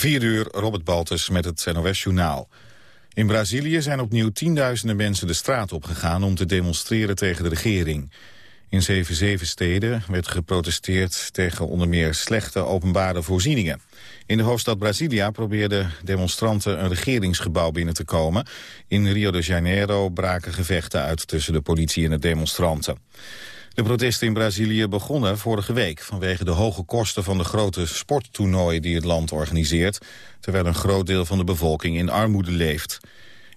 4 uur, Robert Baltus met het NOS-journaal. In Brazilië zijn opnieuw tienduizenden mensen de straat opgegaan... om te demonstreren tegen de regering. In zeven zeven steden werd geprotesteerd tegen onder meer slechte openbare voorzieningen. In de hoofdstad Brasilia probeerden demonstranten een regeringsgebouw binnen te komen. In Rio de Janeiro braken gevechten uit tussen de politie en de demonstranten. De protesten in Brazilië begonnen vorige week... vanwege de hoge kosten van de grote sporttoernooien die het land organiseert... terwijl een groot deel van de bevolking in armoede leeft.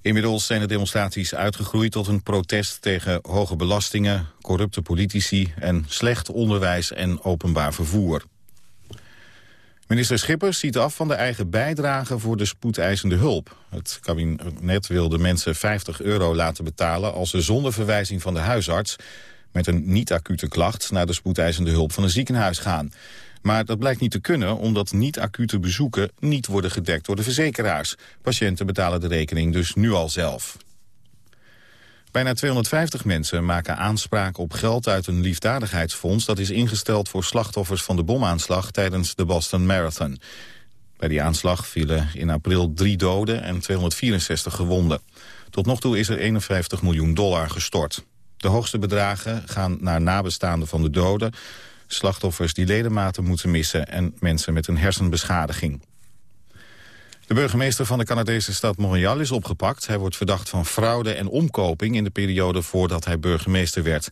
Inmiddels zijn de demonstraties uitgegroeid tot een protest tegen hoge belastingen... corrupte politici en slecht onderwijs en openbaar vervoer. Minister Schippers ziet af van de eigen bijdrage voor de spoedeisende hulp. Het kabinet wil de mensen 50 euro laten betalen... als ze zonder verwijzing van de huisarts met een niet-acute klacht naar de spoedeisende hulp van een ziekenhuis gaan. Maar dat blijkt niet te kunnen omdat niet-acute bezoeken niet worden gedekt door de verzekeraars. Patiënten betalen de rekening dus nu al zelf. Bijna 250 mensen maken aanspraak op geld uit een liefdadigheidsfonds... dat is ingesteld voor slachtoffers van de bomaanslag tijdens de Boston Marathon. Bij die aanslag vielen in april drie doden en 264 gewonden. Tot nog toe is er 51 miljoen dollar gestort. De hoogste bedragen gaan naar nabestaanden van de doden... slachtoffers die ledematen moeten missen... en mensen met een hersenbeschadiging. De burgemeester van de Canadese stad Montreal is opgepakt. Hij wordt verdacht van fraude en omkoping... in de periode voordat hij burgemeester werd.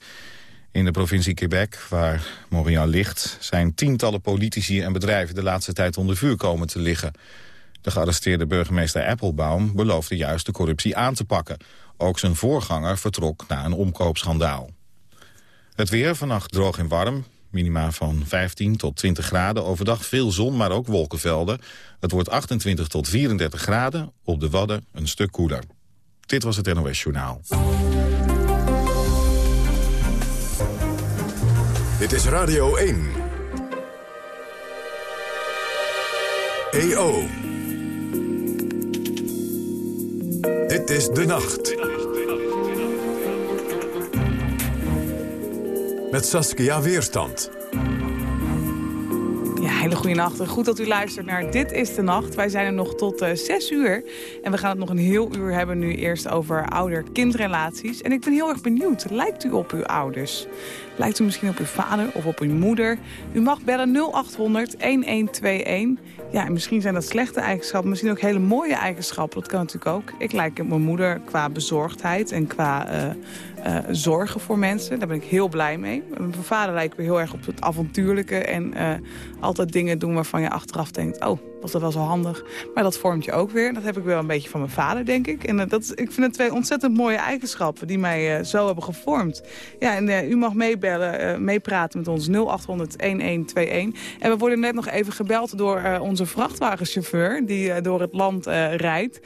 In de provincie Quebec, waar Montreal ligt... zijn tientallen politici en bedrijven de laatste tijd onder vuur komen te liggen. De gearresteerde burgemeester Applebaum beloofde juist de corruptie aan te pakken. Ook zijn voorganger vertrok na een omkoopschandaal. Het weer vannacht droog en warm. Minima van 15 tot 20 graden. Overdag veel zon, maar ook wolkenvelden. Het wordt 28 tot 34 graden. Op de Wadden een stuk koeler. Dit was het NOS Journaal. Dit is Radio 1. EO. Dit is De Nacht. Met Saskia Weerstand. Ja, hele goede nacht. Goed dat u luistert naar Dit is de Nacht. Wij zijn er nog tot uh, eh, 6 uur. En we gaan het nog een heel uur hebben nu eerst over ouder-kindrelaties. En ik ben heel erg benieuwd. Lijkt u op uw ouders? Lijkt u misschien op uw vader of op uw moeder? U mag bellen 0800 1121. Ja, en misschien zijn dat slechte eigenschappen, misschien ook hele mooie eigenschappen. Dat kan natuurlijk ook. Ik lijk op mijn moeder qua bezorgdheid en qua uh, uh, zorgen voor mensen. Daar ben ik heel blij mee. Mijn vader lijkt me heel erg op het avontuurlijke en uh, altijd dingen doen waarvan je achteraf denkt... oh, was dat wel zo handig. Maar dat vormt je ook weer. Dat heb ik wel een beetje van mijn vader, denk ik. En dat is, ik vind het twee ontzettend mooie eigenschappen die mij zo hebben gevormd. Ja, en u mag meebellen, meepraten met ons 0800-1121. En we worden net nog even gebeld door onze vrachtwagenchauffeur die door het land rijdt.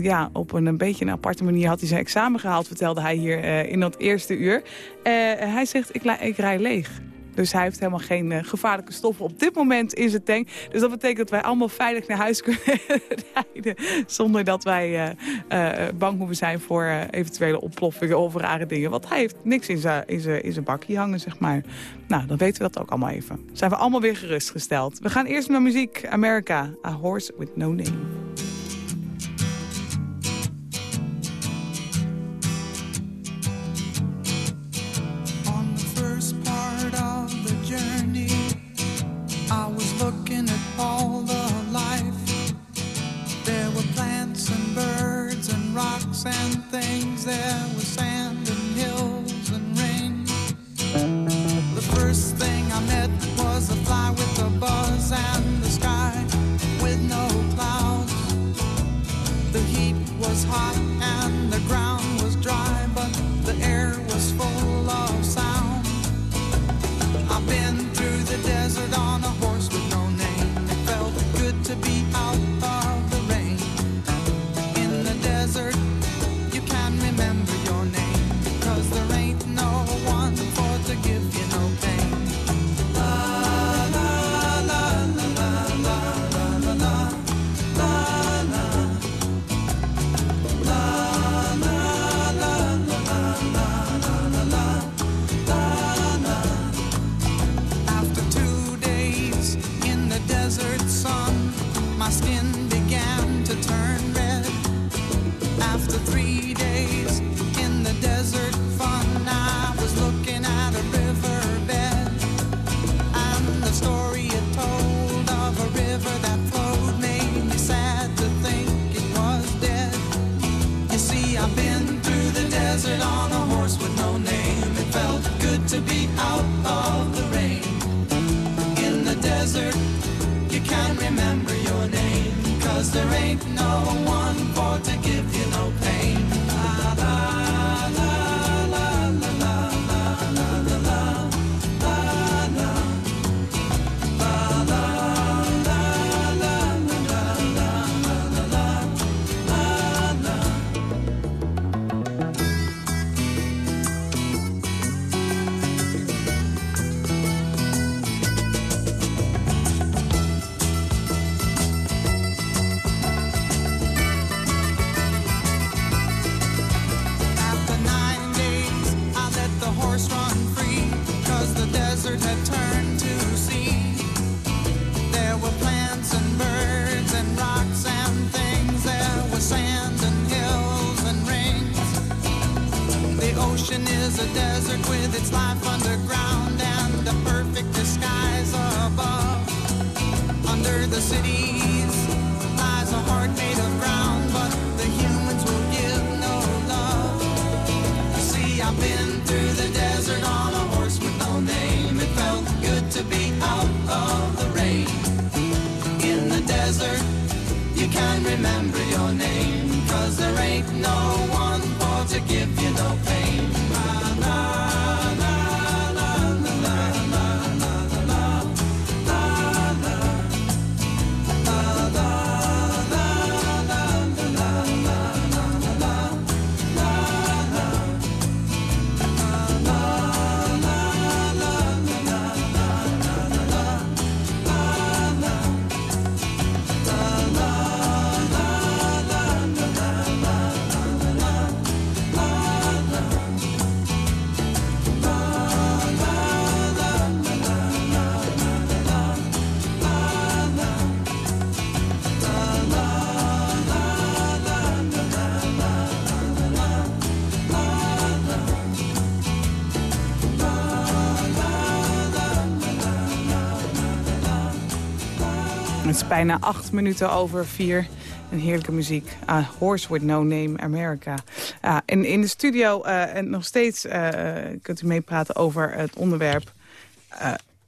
Ja, op een, een beetje een aparte manier had hij zijn examen gehaald, vertelde hij hier in dat eerste uur. hij zegt, ik, ik rij leeg. Dus hij heeft helemaal geen uh, gevaarlijke stoffen op dit moment in zijn tank. Dus dat betekent dat wij allemaal veilig naar huis kunnen rijden. Zonder dat wij uh, uh, bang hoeven zijn voor eventuele ontploffingen of rare dingen. Want hij heeft niks in zijn, in zijn bakje hangen, zeg maar. Nou, dan weten we dat ook allemaal even. Zijn we allemaal weer gerustgesteld. We gaan eerst naar muziek. America, A Horse With No Name. Bijna acht minuten over vier. Een heerlijke muziek. Uh, Horse with No Name America. Uh, en in de studio uh, en nog steeds uh, kunt u meepraten over het onderwerp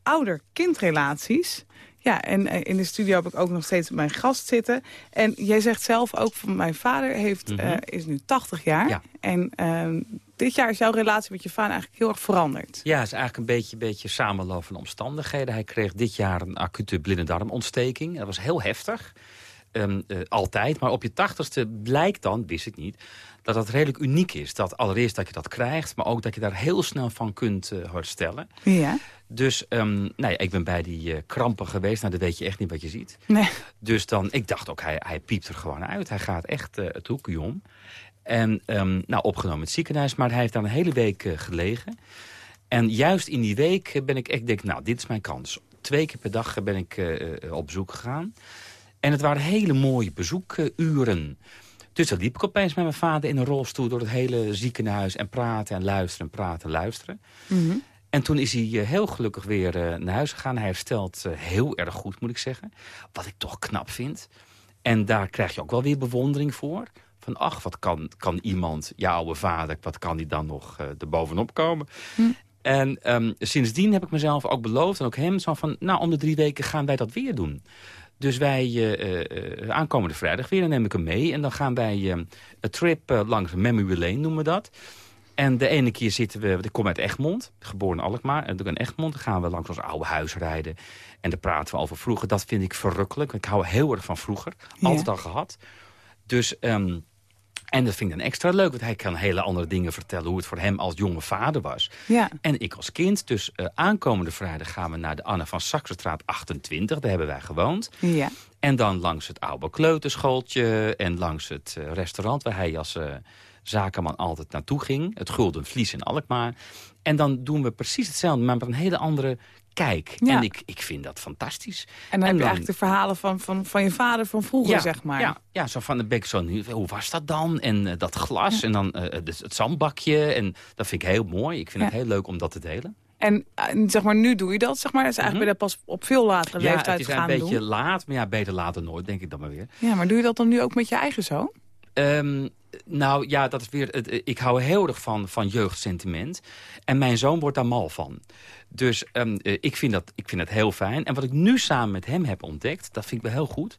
ouder-kindrelaties. Ja, en in de studio heb ik ook nog steeds mijn gast zitten. En jij zegt zelf ook van mijn vader heeft, mm -hmm. is nu 80 jaar. Ja. En ehm, dit jaar is jouw relatie met je vader eigenlijk heel erg veranderd. Ja, het is eigenlijk een beetje, beetje samenloop van omstandigheden. Hij kreeg dit jaar een acute blinde darmontsteking. Dat was heel heftig. Um, uh, altijd. Maar op je tachtigste blijkt dan, wist ik niet, dat dat redelijk uniek is. Dat allereerst dat je dat krijgt, maar ook dat je daar heel snel van kunt uh, herstellen. Ja. Dus um, nou ja, ik ben bij die uh, krampen geweest. Nou, dat weet je echt niet wat je ziet. Nee. Dus dan, ik dacht ook, hij, hij piept er gewoon uit. Hij gaat echt het hoekje om. En um, nou, opgenomen in het ziekenhuis, maar hij heeft daar een hele week uh, gelegen. En juist in die week ben ik echt, denk, nou, dit is mijn kans. Twee keer per dag ben ik uh, op bezoek gegaan. En het waren hele mooie bezoekuren. Dus dan liep ik opeens met mijn vader in een rolstoel door het hele ziekenhuis... en praten en luisteren en praten en luisteren. Mm -hmm. En toen is hij heel gelukkig weer naar huis gegaan. Hij herstelt heel erg goed, moet ik zeggen. Wat ik toch knap vind. En daar krijg je ook wel weer bewondering voor van ach, wat kan, kan iemand, jouw oude vader, wat kan die dan nog uh, erbovenop komen? Hm. En um, sindsdien heb ik mezelf ook beloofd, en ook hem, zo van, nou, om de drie weken gaan wij dat weer doen. Dus wij, uh, uh, aankomende vrijdag weer, dan neem ik hem mee. En dan gaan wij een trip langs Memory Lane, noemen we dat. En de ene keer zitten we, want ik kom uit Egmond, geboren in Alkmaar. En in Egmond dan gaan we langs ons oude huis rijden. En daar praten we over vroeger. Dat vind ik verrukkelijk. Ik hou heel erg van vroeger. Altijd al gehad. Dus... Um, en dat vind ik dan extra leuk, want hij kan hele andere dingen vertellen... hoe het voor hem als jonge vader was. Ja. En ik als kind. Dus uh, aankomende vrijdag gaan we naar de Anne van Saxenstraat 28. Daar hebben wij gewoond. Ja. En dan langs het oude kleuterschooltje... en langs het uh, restaurant waar hij als uh, zakenman altijd naartoe ging. Het Gulden Vlies in Alkmaar. En dan doen we precies hetzelfde, maar met een hele andere kijk. Ja. En ik, ik vind dat fantastisch. En dan heb je eigenlijk de verhalen van, van, van je vader van vroeger, zeg maar. Ja, ja zo van de bek zo. Hoe was dat dan? En eh, dat glas en dan eh, dus het zandbakje. En dat vind ik heel mooi. Ik vind Ja. het heel leuk om dat te delen. En, en zeg maar, nu doe je dat, zeg maar. Dat is eigenlijk je dat pas op veel latere Mhm. Ja, leeftijd het is gaan een beetje doen. laat. Maar ja, beter later nooit, denk ik dan maar weer. Ja, maar doe je dat dan nu ook met je eigen zoon? Ehm, nou ja, dat is weer. Het, ik hou heel erg van, van jeugdsentiment. En mijn zoon wordt daar mal van. Dus ehm, eh, ik, vind dat, ik vind dat heel fijn. En wat ik nu samen met hem heb ontdekt, dat vind ik wel heel goed,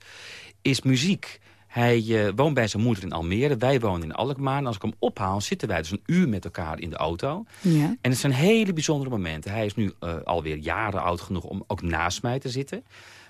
is muziek. Hij eh, woont bij zijn moeder in Almere. Wij wonen in Alkmaar. En als ik hem ophaal, zitten wij dus een uur met elkaar in de auto. Ja. En het zijn hele bijzondere momenten. Hij is nu eh, alweer jaren oud genoeg om ook naast mij te zitten.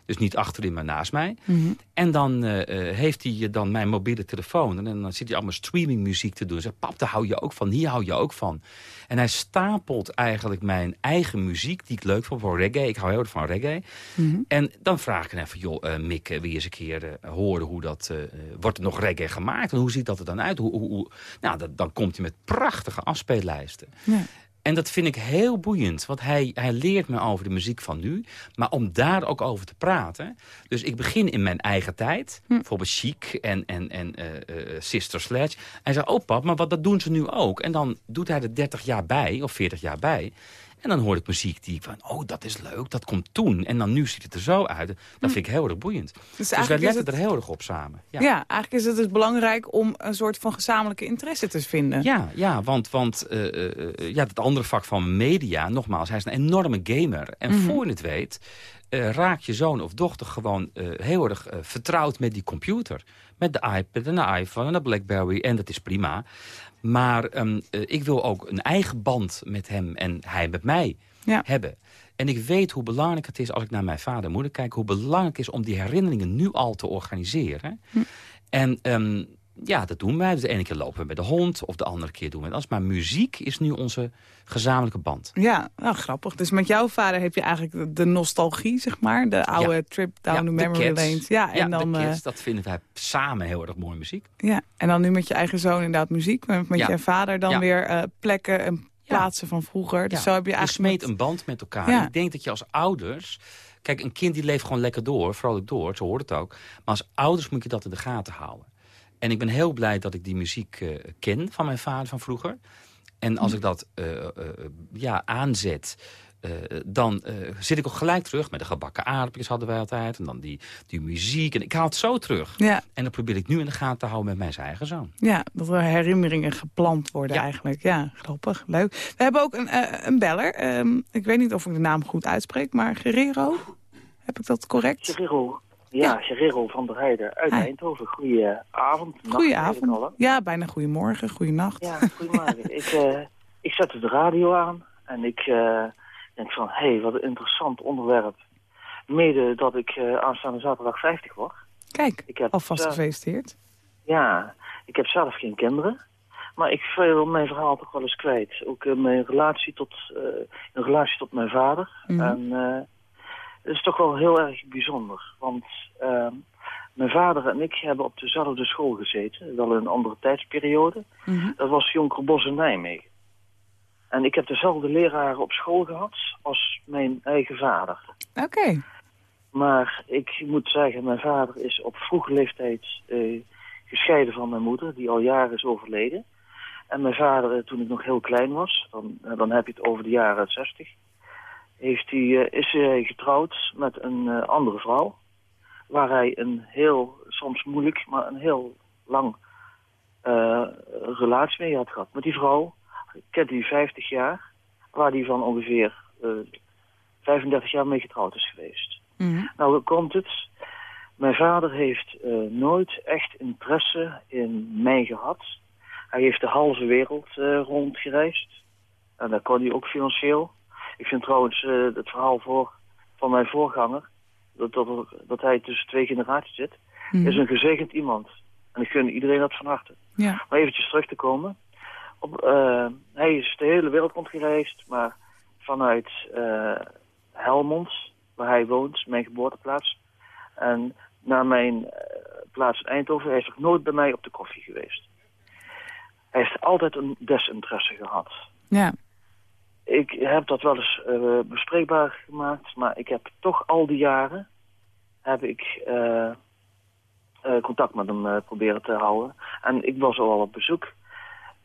Dus niet achterin, maar naast mij. Mhm. En dan eh, eh, heeft hij dan mijn mobiele telefoon. En dan zit hij allemaal streamingmuziek te doen. Zegt, pap, daar hou je ook van. Hier hou je ook van. En hij stapelt eigenlijk mijn eigen muziek, die ik leuk vond, voor reggae. Ik hou heel erg van reggae. Mhm. En dan vraag ik hem even, joh, eh, Mick, eh, wil je eens een keer eh, horen hoe dat... eh, eh, wordt er nog reggae gemaakt? En hoe ziet dat er dan uit? Hoe, hoe, hoe- Nou, dat, dan komt hij met prachtige afspeellijsten. Ja. En dat vind ik heel boeiend, want hij, hij leert me over de muziek van nu. Maar om daar ook over te praten. Dus ik begin in mijn eigen tijd. Hm. Bijvoorbeeld Chic en, en, en eh, eh, Sister Sledge. Hij zegt, oh pap, maar wat, dat doen ze nu ook. En dan doet hij er 30 jaar bij, of 40 jaar bij. En dan hoor ik muziek die ik van, oh dat is leuk, dat komt toen. En dan nu ziet het er zo uit. Dat vind ik heel erg boeiend. Dus, wij Hm. eigenlijk is letten het- er heel erg op samen. Ja. eigenlijk is het dus belangrijk om een soort van gezamenlijke interesse te vinden. Ja, ja want, want eh, eh, eh, ja, het andere vak van media, nogmaals, hij is een enorme gamer. En Mhm. voor je het weet, eh, raakt je zoon of dochter gewoon heel erg vertrouwd met die computer. Met de iPad en de iPhone en de Blackberry. En dat is prima. Maar ehm, eh, ik wil ook een eigen band met hem en hij met mij Ja. hebben. En ik weet hoe belangrijk het is als ik naar mijn vader en moeder kijk... hoe belangrijk het is om die herinneringen nu al te organiseren. Hm. En ehm, ja, dat doen wij. Dus de ene keer lopen we met de hond of de andere keer doen we dat. Maar muziek is nu onze gezamenlijke band. Ja, nou, grappig. Dus met jouw vader heb je eigenlijk de- nostalgie, zeg maar. De oude trip down Ja, the memory lanes. Ja, en, ja, dan, de eh, kids, dat vinden wij samen heel erg mooie muziek. ja, en dan nu met je eigen zoon inderdaad muziek. Maar met je vader dan weer eh, plekken en plaatsen van vroeger. Dus zo heb je je eigenlijk... smeet een band met elkaar. Ik denk dat je als ouders... Kijk, een kind die leeft gewoon lekker door, vrolijk door, zo hoort het ook. Maar als ouders moet je dat in de gaten houden. En ik ben heel blij dat ik die muziek eh, ken van mijn vader van vroeger. En als ik dat eh, eh, ja, aanzet, eh, dan eh, zit ik ook gelijk terug. Met de gebakken aardappels hadden wij altijd. En dan die, die muziek. En ik haal het zo terug. Ja, En dat probeer ik nu in de gaten te houden met mijn eigen zoon. ja, dat er herinneringen geplant worden Ja. eigenlijk. Ja, grappig, leuk. We hebben ook een, een beller. Ehm, ik weet niet of ik de naam goed uitspreek, maar Guerrero. Heb ik dat correct? Guerrero. Ja, Guerrero van der Heijden uit Hi. Eindhoven. Goedenavond. Goedenavond. Ja, bijna goedemorgen, goedenacht. Ja, goedemorgen. ik, eh, ik zette de radio aan en ik eh, denk van, hé, hey, wat een interessant onderwerp. Mede dat ik eh, aanstaande zaterdag 50 word. Kijk, Ik heb alvast gefeliciteerd. Ja, ik heb zelf geen kinderen. Maar ik wil mijn verhaal toch wel eens kwijt. Ook in mijn relatie tot, in relatie tot mijn vader. Mhm. En het is toch wel heel erg bijzonder. Want ehm, mijn vader en ik hebben op dezelfde school gezeten. Wel in een andere tijdsperiode. Mhm. Dat was Jonkerbos in Nijmegen. En ik heb dezelfde leraren op school gehad als mijn eigen vader. Oké, Maar ik moet zeggen, mijn vader is op vroege leeftijd eh, gescheiden van mijn moeder, die al jaren is overleden. En mijn vader, eh, toen ik nog heel klein was, dan, eh, dan heb je het over de jaren 60, heeft hij, eh, is hij getrouwd met een eh, andere vrouw. Waar hij een heel, soms moeilijk, maar een heel lang eh, relatie mee had gehad. Met die vrouw kent hij 50 jaar, waar hij van ongeveer eh 35 jaar mee getrouwd is geweest. Mhm. Nou, hoe komt het? Mijn vader heeft nooit echt interesse in mij gehad. Hij heeft de halve wereld eh, rondgereisd. En dat kon hij ook financieel. Ik vind trouwens eh, het verhaal voor, van mijn voorganger... Dat, dat, dat hij tussen twee generaties zit... Mhm. is een gezegend iemand. En ik gun iedereen dat van harte. Ja, Maar eventjes terug te komen. Op, eh, hij is de hele wereld rondgereisd, maar vanuit eh, Helmond, waar hij woont, mijn geboorteplaats. En naar mijn plaats in Eindhoven, hij is nog nooit bij mij op de koffie geweest. Hij heeft altijd een desinteresse gehad. ja. Ik heb dat wel eens uh, bespreekbaar gemaakt, maar ik heb toch al die jaren heb ik uh, uh, contact met hem proberen te houden. En ik was al op bezoek.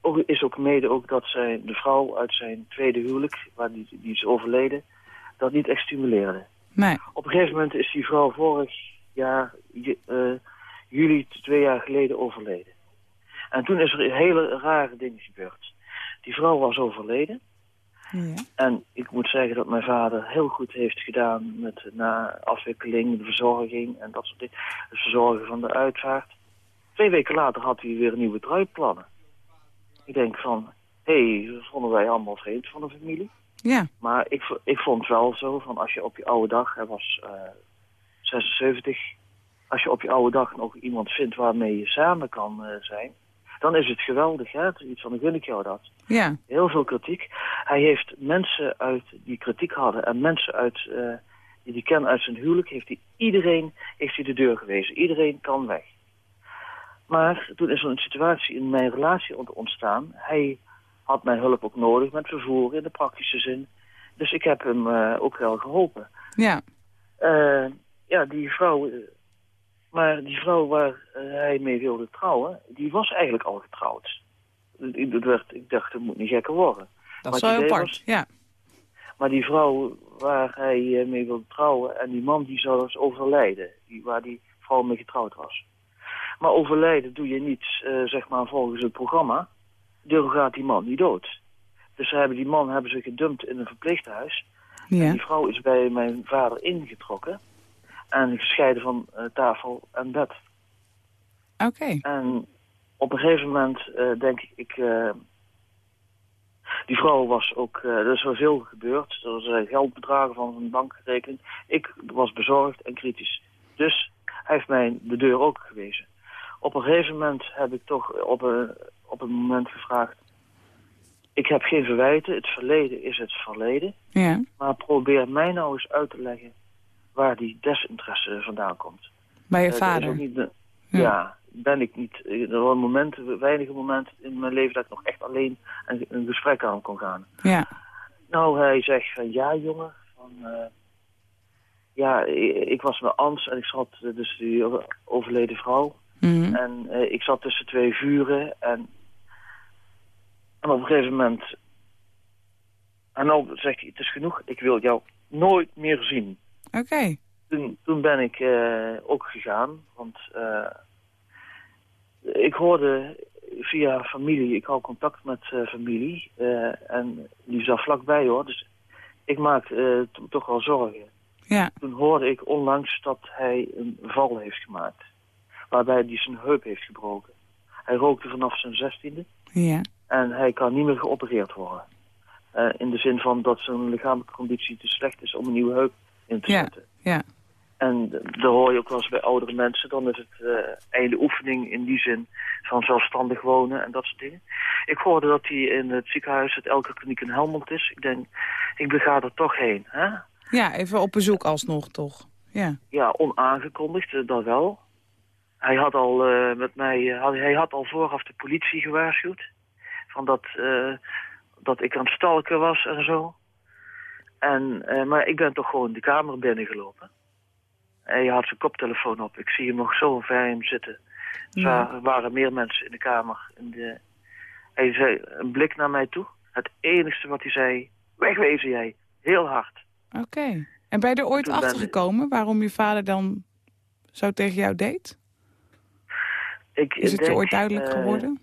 Ook, is ook mede ook dat zij, de vrouw uit zijn tweede huwelijk, waar die, die is overleden, dat niet echt stimuleerde. Nee. Op een gegeven moment is die vrouw vorig jaar, juli twee jaar geleden, overleden. En toen is er hele rare dingen gebeurd. Die vrouw was overleden. Ja. En ik moet zeggen dat mijn vader heel goed heeft gedaan met na afwikkeling, de verzorging en dat soort dingen. Het verzorgen van de uitvaart. Twee weken later had hij weer nieuwe druipplannen. Ik denk van, hé, hey, dat vonden wij allemaal vreemd van de familie. Ja. Maar ik, ik vond wel zo van als je op je oude dag, hij was uh, 76, als je op je oude dag nog iemand vindt waarmee je samen kan uh, zijn, dan is het geweldig. Hè? Iets van, dan gun ik jou dat. Ja. Heel veel kritiek. Hij heeft mensen uit die kritiek hadden en mensen uit, uh, die hij uit zijn huwelijk, heeft hij iedereen heeft hij de deur gewezen. Iedereen kan weg. Maar toen is er een situatie in mijn relatie ontstaan. Hij had mijn hulp ook nodig met vervoer in de praktische zin. Dus ik heb hem uh, ook wel geholpen. Ja. Uh, ja, die vrouw maar die vrouw waar uh, hij mee wilde trouwen, die was eigenlijk al getrouwd. Ik, werd, ik dacht, het moet niet gekker worden. Dat is wel apart, was, ja. Maar die vrouw waar hij uh, mee wilde trouwen en die man die zou dus overlijden. Die, waar die vrouw mee getrouwd was. Maar overlijden doe je niet, uh, zeg maar, volgens het programma. Dan gaat die man niet dood. Dus ze hebben die man hebben ze gedumpt in een verpleeghuis. Ja. En die vrouw is bij mijn vader ingetrokken en gescheiden van uh, tafel en bed. Oké. Okay. En op een gegeven moment uh, denk ik... Uh, die vrouw was ook... er is wel veel gebeurd. Er was geldbedragen van een bankrekening. Ik was bezorgd en kritisch. Dus hij heeft mij de deur ook gewezen. Op een gegeven moment heb ik toch op een, op een moment gevraagd... Ik heb geen verwijten. Het verleden is het verleden. Ja. Maar probeer mij nou eens uit te leggen waar die desinteresse vandaan komt. Bij je uh, vader? Niet ja. ja. ben ik niet. Er waren momenten, weinige momenten in mijn leven dat ik nog echt alleen een, een gesprek aan kon gaan. Ja. Nou, hij zegt van ja jongen, van, uh, ja, ik, was met Ans en ik zat dus die overleden vrouw. Mm -hmm. En uh, ik zat tussen twee vuren en, en op een gegeven moment... En dan zegt hij, het is genoeg, ik wil jou nooit meer zien. Oké. Okay. Toen, toen, ben ik uh, ook gegaan, want uh, ik hoorde via familie, ik hou contact met uh, familie en die zat vlakbij hoor, dus ik maak toch wel zorgen. Ja. Toen hoorde ik onlangs dat hij een val heeft gemaakt, waarbij hij zijn heup heeft gebroken. Hij rookte vanaf zijn zestiende ja. en hij kan niet meer geopereerd worden. in de zin van dat zijn lichamelijke conditie te slecht is om een nieuwe heup in te ja, zetten. Ja. En daar hoor je ook wel eens bij oudere mensen. Dan is het uh, einde oefening in die zin van zelfstandig wonen en dat soort dingen. Ik hoorde dat hij in het ziekenhuis, het Elke Kliniek in Helmond is. Ik denk, ik bega er toch heen. Hè? Ja, even op bezoek alsnog toch. Ja, ja onaangekondigd, uh, dat wel. Hij had al uh, met mij, had, hij had al vooraf de politie gewaarschuwd. Van dat, dat ik aan het stalken was en zo. En, uh, maar ik ben toch gewoon de kamer binnengelopen. Hij had zijn koptelefoon op. Ik zie hem nog zo fijn zitten. Ja. Er waren meer mensen in de kamer. In de... Hij zei een blik naar mij toe. Het enigste wat hij zei, wegwezen jij. Heel hard. Oké. Okay. En ben je er ooit achter gekomen waarom je vader dan zo tegen jou deed? Ik Is het je ooit duidelijk eh, geworden?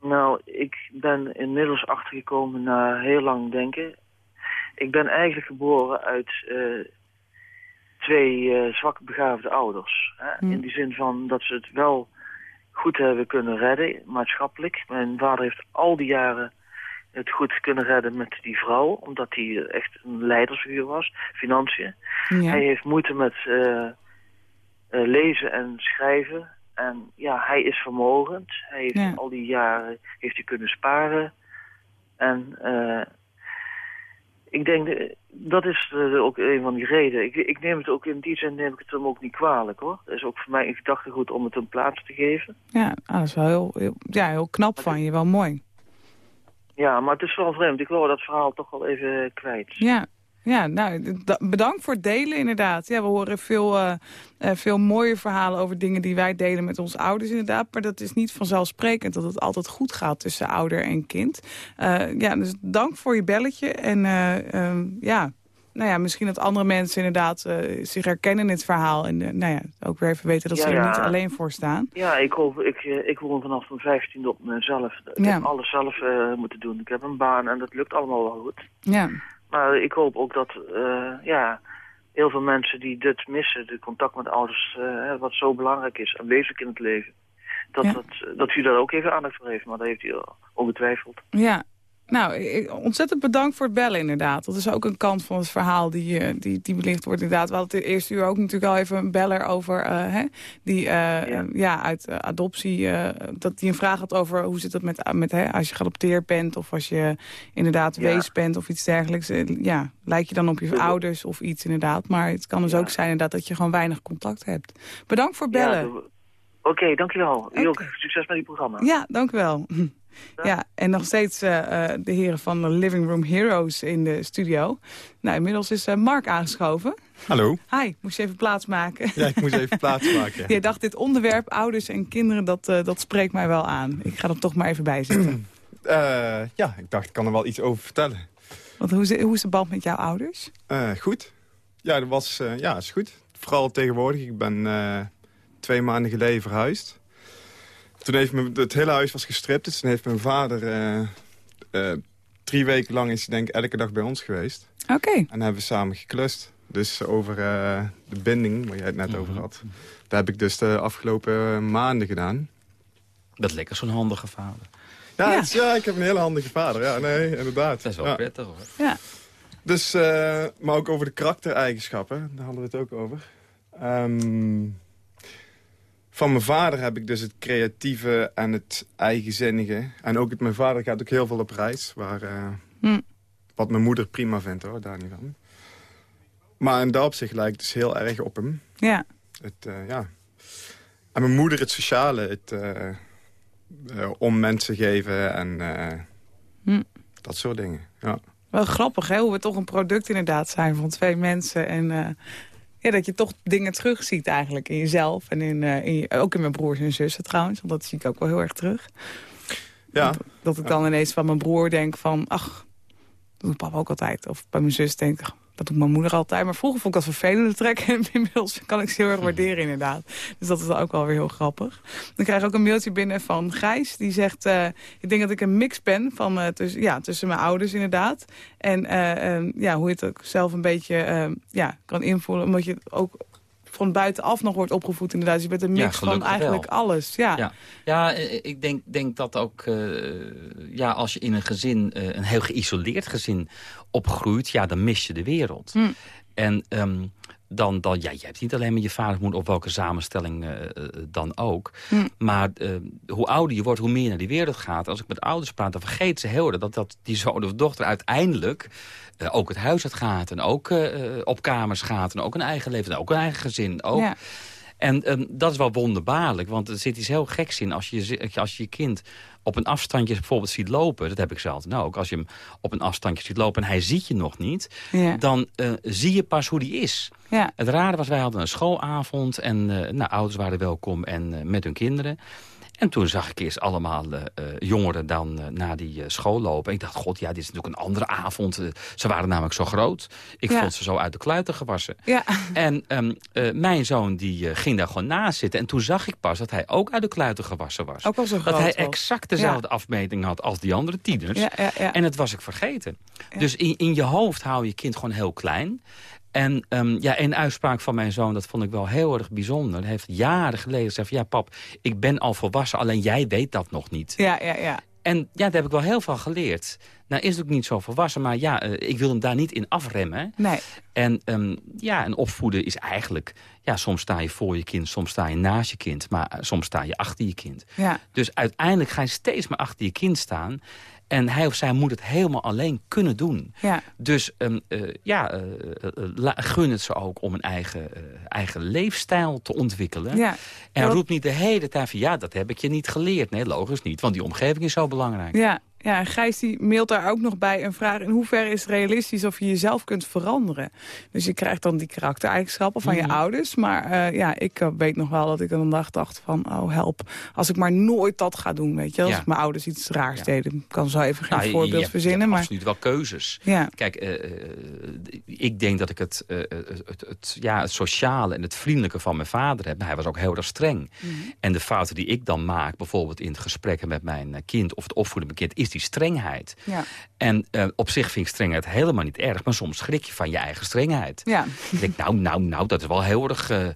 Nou, ik ben inmiddels achtergekomen na heel lang denken. Ik ben eigenlijk geboren uit eh, twee eh zwak begaafde ouders. Hè? In die zin van dat ze het wel goed hebben kunnen redden, maatschappelijk. Mijn vader heeft al die jaren het goed kunnen redden met die vrouw, omdat hij echt een leidersfiguur was, financiën. Ja. Hij heeft moeite met eh, lezen en schrijven. En ja, hij is vermogend. Hij heeft Ja. al die jaren heeft hij kunnen sparen. En eh, ik denk, eh, dat is eh, ook een van die redenen. Ik, ik neem het ook in die zin neem ik het hem ook niet kwalijk hoor. Het is ook voor mij een gedachtegoed om het een plaats te geven. Ja, ah, dat is wel heel, heel, ja, heel knap van je, wel mooi. Ja, maar het is wel vreemd. Ik wil dat verhaal toch wel even kwijt. Ja, ja, nou, da- bedankt voor het delen inderdaad. Ja, we horen veel, eh, eh, veel mooie verhalen over dingen die wij delen met onze ouders inderdaad. Maar dat is niet vanzelfsprekend dat het altijd goed gaat tussen ouder en kind. Eh, ja, dus dank voor je belletje. En eh, ehm, ja, nou ja, misschien dat andere mensen inderdaad zich herkennen in het verhaal. En nou ja, ook weer even weten dat ze er ja. niet alleen voor staan. Ja, ik, hoop, ik, ik woon vanaf mijn vijftiende op mezelf. Ik Ja. heb alles zelf moeten doen. Ik heb een baan en dat lukt allemaal wel goed. Ja, Maar ik hoop ook dat eh, ja, heel veel mensen die dit missen, de contact met ouders, eh, wat zo belangrijk is, aanwezig in het leven, dat, Ja. dat, dat u daar ook even aandacht voor heeft. Maar dat heeft u ongetwijfeld. ja. Nou, ontzettend bedankt voor het bellen inderdaad. Dat is ook een kant van het verhaal die, eh, die, die belicht wordt inderdaad. We hadden het eerste uur ook natuurlijk al even een beller over... eh, hè, die eh, Ja. ja. uit adoptie, dat die een vraag had over hoe zit dat met, met hè, als je geadopteerd bent... of als je inderdaad Ja. wees bent of iets dergelijks. Ja, lijk je dan op je Ja. ouders of iets inderdaad. Maar het kan dus ook zijn inderdaad dat je gewoon weinig contact hebt. Bedankt voor het bellen. Oké, dankjewel. Oké. ook succes met die programma. Ja, dank u wel. Ja, en nog steeds eh, eh, de heren van de Living Room Heroes in de studio. Nou, inmiddels is eh, Mark aangeschoven. Hallo. Hi, moest je even plaatsmaken? Ja, ik moest even plaatsmaken. Je dacht, dit onderwerp, ouders en kinderen, dat, eh, dat spreekt mij wel aan. Ik ga er toch maar even bij zitten. Eh, ja, ik dacht, ik kan er wel iets over vertellen. Want hoe is, hoe is de band met jouw ouders? Eh, goed. Ja, dat was, eh, ja, is goed. Vooral tegenwoordig. Ik ben eh, twee maanden geleden verhuisd. Toen heeft me, het hele huis was gestript. Dus toen heeft mijn vader... eh, eh, drie weken lang is hij denk ik elke dag bij ons geweest. Oké, En hebben we samen geklust. Dus over eh, de binding, waar jij het net over had. Dat heb ik dus de afgelopen maanden gedaan. Dat is lekker, zo'n handige vader. Ja, Ja. het is- ja, ik heb een hele handige vader. Ja, nee, inderdaad. Dat is wel ja. prettig hoor. ja. Dus, eh, maar ook over de karaktereigenschappen, daar hadden we het ook over. Ehm, van mijn vader heb ik dus het creatieve en het eigenzinnige. En ook het, mijn vader gaat ook heel veel op reis. Waar, eh, Hm. Wat mijn moeder prima vindt hoor, daar niet van. Maar in dat opzicht lijkt dus heel erg op hem. ja. Het, eh, ja. En mijn moeder het sociale, het eh, om mensen geven en Hm. dat soort dingen. Ja. Wel grappig, hè? Hoe we toch een product inderdaad zijn van twee mensen. En ja, dat je toch dingen terugziet eigenlijk in jezelf. En in, eh, in je- ook in mijn broers en zussen trouwens. Want dat zie ik ook wel heel erg terug. Ja, Dat ik dan ineens van mijn broer denk van... ach, dat doet papa ook altijd. Of bij mijn zus denk ik, dat doet mijn moeder altijd. Maar vroeger vond ik dat vervelende trek. En inmiddels kan ik ze heel erg waarderen inderdaad. Dus dat is dan ook wel weer heel grappig. Dan krijg ik ook een mailtje binnen van Gijs. Die zegt, eh, ik denk dat ik een mix ben van, eh, tussen, ja, tussen mijn ouders inderdaad. En eh, eh, ja, hoe je het ook zelf een beetje eh, ja, kan invoelen. Omdat je ook van buitenaf nog wordt opgevoed inderdaad. Dus je bent een Ja, mix van eigenlijk wel. alles. Ja. Ja, ja eh, ik denk, denk dat ook eh, ja, als je in een gezin, eh, een heel geïsoleerd gezin opgroeit, ja, dan mis je de wereld. Hm. En ehm, dan, dan, ja, je hebt niet alleen met je vader moeder op welke samenstelling dan ook. Hm. Maar eh, hoe ouder je wordt, hoe meer je naar die wereld gaat. Als ik met ouders praat, dan vergeet ze heel erg dat, dat die zoon of dochter uiteindelijk eh, ook het huis uit gaat. En ook eh, op kamers gaat. En ook een eigen leven. En ook een eigen gezin. Ook. Ja. En ehm, dat is wel wonderbaarlijk, want er zit iets heel geks in. Als je, als je je kind op een afstandje bijvoorbeeld ziet lopen... dat heb ik zelf nou ook. Als je hem op een afstandje ziet lopen en hij ziet je nog niet... Ja. dan eh, zie je pas hoe die is. Ja. Het rare was, wij hadden een schoolavond... en eh nou, ouders waren welkom en eh, met hun kinderen... En toen zag ik eerst allemaal eh, eh, jongeren dan eh, naar die school lopen. En ik dacht, god, ja, dit is natuurlijk een andere avond. Ze waren namelijk zo groot. Ik Ja. vond ze zo uit de kluiten gewassen. Ja. En ehm, eh, mijn zoon die ging daar gewoon naast zitten. En toen zag ik pas dat hij ook uit de kluiten gewassen was. Ook al zo dat groot hij exact dezelfde afmeting had als die andere tieners. Ja, ja, ja. En dat was ik vergeten. Dus in, in je hoofd hou je kind gewoon heel klein. En um, ja, een uitspraak van mijn zoon, dat vond ik wel heel erg bijzonder. Hij heeft jaren geleden gezegd, ja pap, ik ben al volwassen, alleen jij weet dat nog niet. Ja, ja, ja. En ja, daar heb ik wel heel veel geleerd. Nou is het ook niet zo volwassen, maar ja, uh, ik wil hem daar niet in afremmen. Nee. En um, ja, en opvoeden is eigenlijk... Ja, soms sta je voor je kind, soms sta je naast je kind... maar uh, soms sta je achter je kind. Ja. Dus uiteindelijk ga je steeds maar achter je kind staan... En hij of zij moet het helemaal alleen kunnen doen. Ja. Dus um, uh, ja, uh, uh, gun het ze ook om een eigen, eigen leefstijl te ontwikkelen. Ja. En roep niet de hele tijd van... ja, dat heb ik je niet geleerd. Nee, logisch niet, want die omgeving is zo belangrijk. Ja, Ja, en Gijs die mailt daar ook nog bij een vraag... in hoeverre is het realistisch of je jezelf kunt veranderen? Dus je krijgt dan die karaktereigenschappen van je Mhm. ouders. Maar eh, ja, ik eh, weet nog wel dat ik een dag dacht van... oh, help, als ik maar nooit dat ga doen, weet je. Als Ja. mijn ouders iets raars Ja. deden. Ik kan zo even geen Nou, je voorbeeld hebt- je verzinnen, hebt maar... absoluut wel keuzes. Ja, Kijk, eh, ik denk dat ik het, het, ja, het sociale en het vriendelijke van mijn vader heb. Maar hij was ook heel erg streng. Mhm. En de fouten die ik dan maak, bijvoorbeeld in het gesprekken met mijn kind... of het opvoeden met mijn kind, is die strengheid. ja, En eh, op zich vind ik strengheid helemaal niet erg... maar soms schrik je van je eigen strengheid. ja. Ik denk, nou, nou, nou, dat is wel heel erg eh, eh,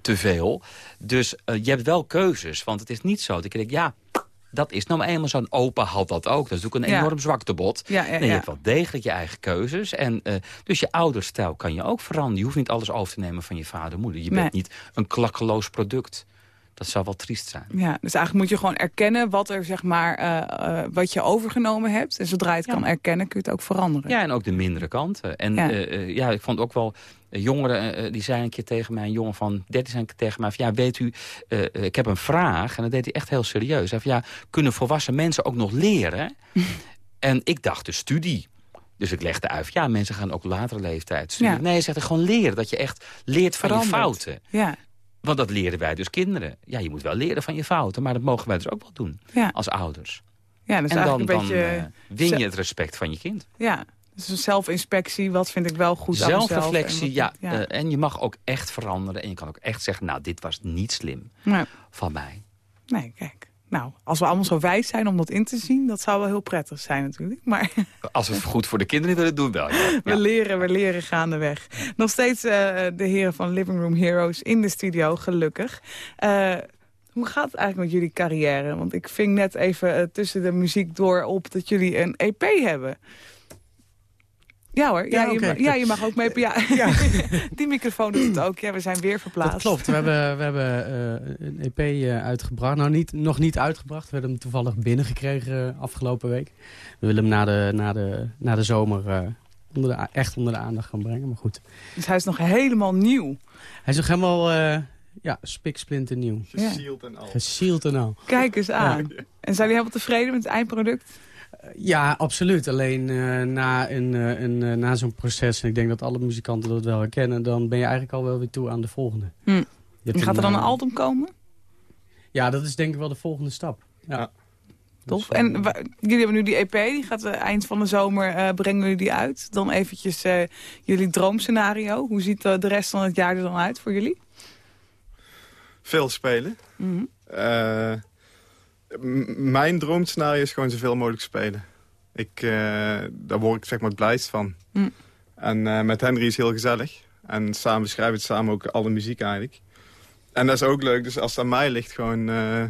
te veel. Dus je hebt wel keuzes, want het is niet zo dat ik denk... ja, dat is nou eenmaal zo'n opa had dat ook. Dat is natuurlijk een Ja. enorm zwaktebod. Ja, ja, Nee, je hebt wel degelijk je eigen keuzes. En, dus je ouderstijl kan je ook veranderen. Je hoeft niet alles over te nemen van je vader en moeder. Je bent niet een klakkeloos product. Dat zou wel triest zijn. Ja, dus eigenlijk moet je gewoon erkennen wat er zeg maar eh, eh, wat je overgenomen hebt. En zodra je het Ja. kan erkennen, kun je het ook veranderen. Ja, en ook de mindere kanten. En Ja. ja, ja ik vond ook wel... eh, Jongeren, eh, die zei een keer tegen mij, een jongen van 13 zei een keer tegen mij... Van, ja, weet u, eh, eh, ik heb een vraag. En dat deed hij echt heel serieus. Hij zei van, ja, kunnen volwassen mensen ook nog leren? en ik dacht, de studie. Dus ik legde uit, ja, mensen gaan ook latere leeftijd studeren. Ja. Nee, hij zegt gewoon leren. Dat je echt leert van je fouten. Ja, Want dat leren wij dus kinderen. Ja, je moet wel leren van je fouten. Maar dat mogen wij dus ook wel doen. ja. Als ouders. ja dus en dan, een dan beetje... eh, win je het respect van je kind. ja, dus een zelfinspectie. Wat vind ik wel goed Zelfreflectie, ja. eh, en je mag ook echt veranderen. En je kan ook echt zeggen, nou, dit was niet slim Nee, van mij. nee, kijk. Nou, als we allemaal zo wijs zijn om dat in te zien... dat zou wel heel prettig zijn natuurlijk. Maar Als we het goed voor de kinderen willen doen, wel. Ja. we leren, we leren gaandeweg. Nog steeds eh, de heren van Living Room Heroes in de studio, gelukkig. Eh, hoe gaat het eigenlijk met jullie carrière? Want ik ving net even eh, tussen de muziek door op dat jullie een EP hebben. Ja hoor, ja, Ja, je, mag, ja je mag ook mee. Ja. Die microfoon doet het ook. Ja, we zijn weer verplaatst. Dat klopt. We hebben, we hebben eh, een EP eh, uitgebracht. Nou, niet, nog niet uitgebracht. We hebben hem toevallig binnengekregen uh, afgelopen week. We willen hem na de, na de, na de zomer uh, onder de, echt onder de aandacht gaan brengen. Maar goed. Dus hij is nog helemaal nieuw? Hij is nog helemaal... Uh, ja, spiksplinter nieuw. Gesield en al. Gesield en al. Kijk eens aan. Ja. En zijn jullie helemaal tevreden met het eindproduct? Ja, absoluut. Alleen uh, na, een, uh, een, uh, na zo'n proces, en ik denk dat alle muzikanten dat wel herkennen... dan ben je eigenlijk al wel weer toe aan de volgende. Hm. Je gaat er dan een album komen? Ja, dat is denk ik wel de volgende stap. Ja. ja. Tof. En jullie hebben nu die EP, die gaat eind van de zomer brengen jullie die uit. Dan eventjes jullie droomscenario. Hoe ziet de rest van het jaar er dan uit voor jullie? Veel spelen. Mm -hmm. Mijn droomscenario is gewoon zoveel mogelijk spelen. Ik, uh, daar word ik zeg maar het blijst van. Mm. En uh, met Henry is heel gezellig. En samen schrijven we samen ook alle muziek eigenlijk. En dat is ook leuk. Dus als het aan mij ligt, gewoon uh,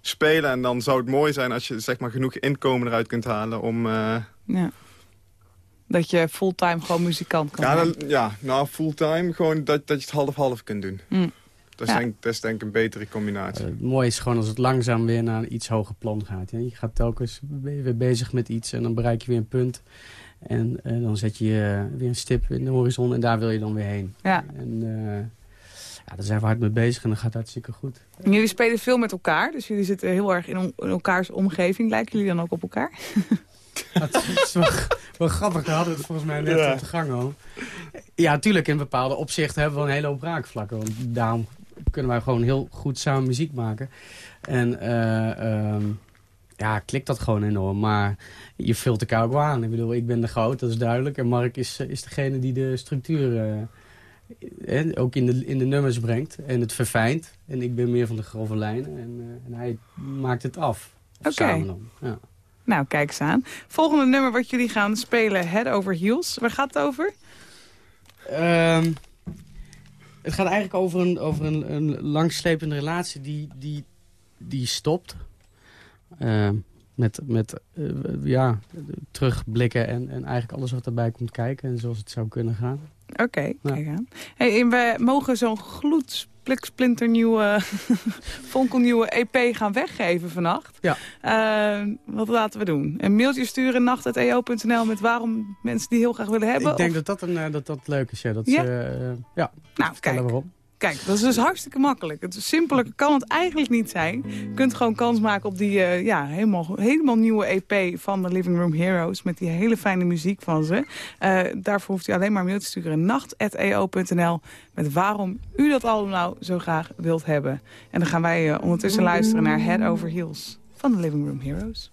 spelen. En dan zou het mooi zijn als je zeg maar, genoeg inkomen eruit kunt halen om... eh, Ja. Dat je fulltime gewoon muzikant kan ja, dan, ja, nou fulltime gewoon dat, dat je het half-half kunt doen. Mm. Dat is, ja. denk, dat is denk ik een betere combinatie. Uh, het mooie is gewoon als het langzaam weer naar een iets hoger plan gaat. Ja. Je gaat telkens weer bezig met iets en dan bereik je weer een punt. En uh, dan zet je uh, weer een stip in de horizon en daar wil je dan weer heen. Ja. En ja, daar zijn we hard mee bezig en dat gaat hartstikke goed. En jullie spelen veel met elkaar, dus jullie zitten heel erg in, in elkaars omgeving. Lijken jullie dan ook op elkaar? Dat is wel, wel grappig, we hadden het volgens mij net ja. op de gang al. Ja, natuurlijk in bepaalde opzichten hebben we een hele hoop raakvlakken. Want daarom kunnen wij gewoon heel goed samen muziek maken. En um, ja, klikt dat gewoon enorm. Maar je vult elkaar ook aan. Ik bedoel, ik ben de groot, dat is duidelijk. En Mark is, is degene die de structuur uh, ook in de, in de nummers brengt. En het verfijnt. En ik ben meer van de grove lijnen. En, uh, en hij maakt het af. Oké. Okay. Ja. Nou, kijk eens aan. Volgende nummer wat jullie gaan spelen, Head Over Heels. Waar gaat het over? Um, het gaat eigenlijk over een, over een, een langslepende relatie die, die, die stopt. Uh, met met uh, ja, terugblikken en, en eigenlijk alles wat erbij komt kijken. En zoals het zou kunnen gaan. Oké, okay, ja. kijk aan. Hey, en we mogen zo'n gloed splinternieuwe, fonkelnieuwe EP gaan weggeven vannacht. Ja. Uh, wat laten we doen? Een mailtje sturen, nacht.eo.nl met waarom mensen die heel graag willen hebben? Ik denk of? dat dat, een, dat dat leuk is, ja. Dat ja? Ze, uh, ja nou, kijk. Waarom. Kijk, dat is dus hartstikke makkelijk. Het simpeler kan het eigenlijk niet zijn. Je kunt gewoon kans maken op die uh, ja, helemaal, helemaal nieuwe EP van de Living Room Heroes. Met die hele fijne muziek van ze. Uh, daarvoor hoeft u alleen maar mail te sturen. nacht.eo.nl met waarom u dat album nou zo graag wilt hebben. En dan gaan wij uh, ondertussen luisteren naar Head Over Heels van de Living Room Heroes.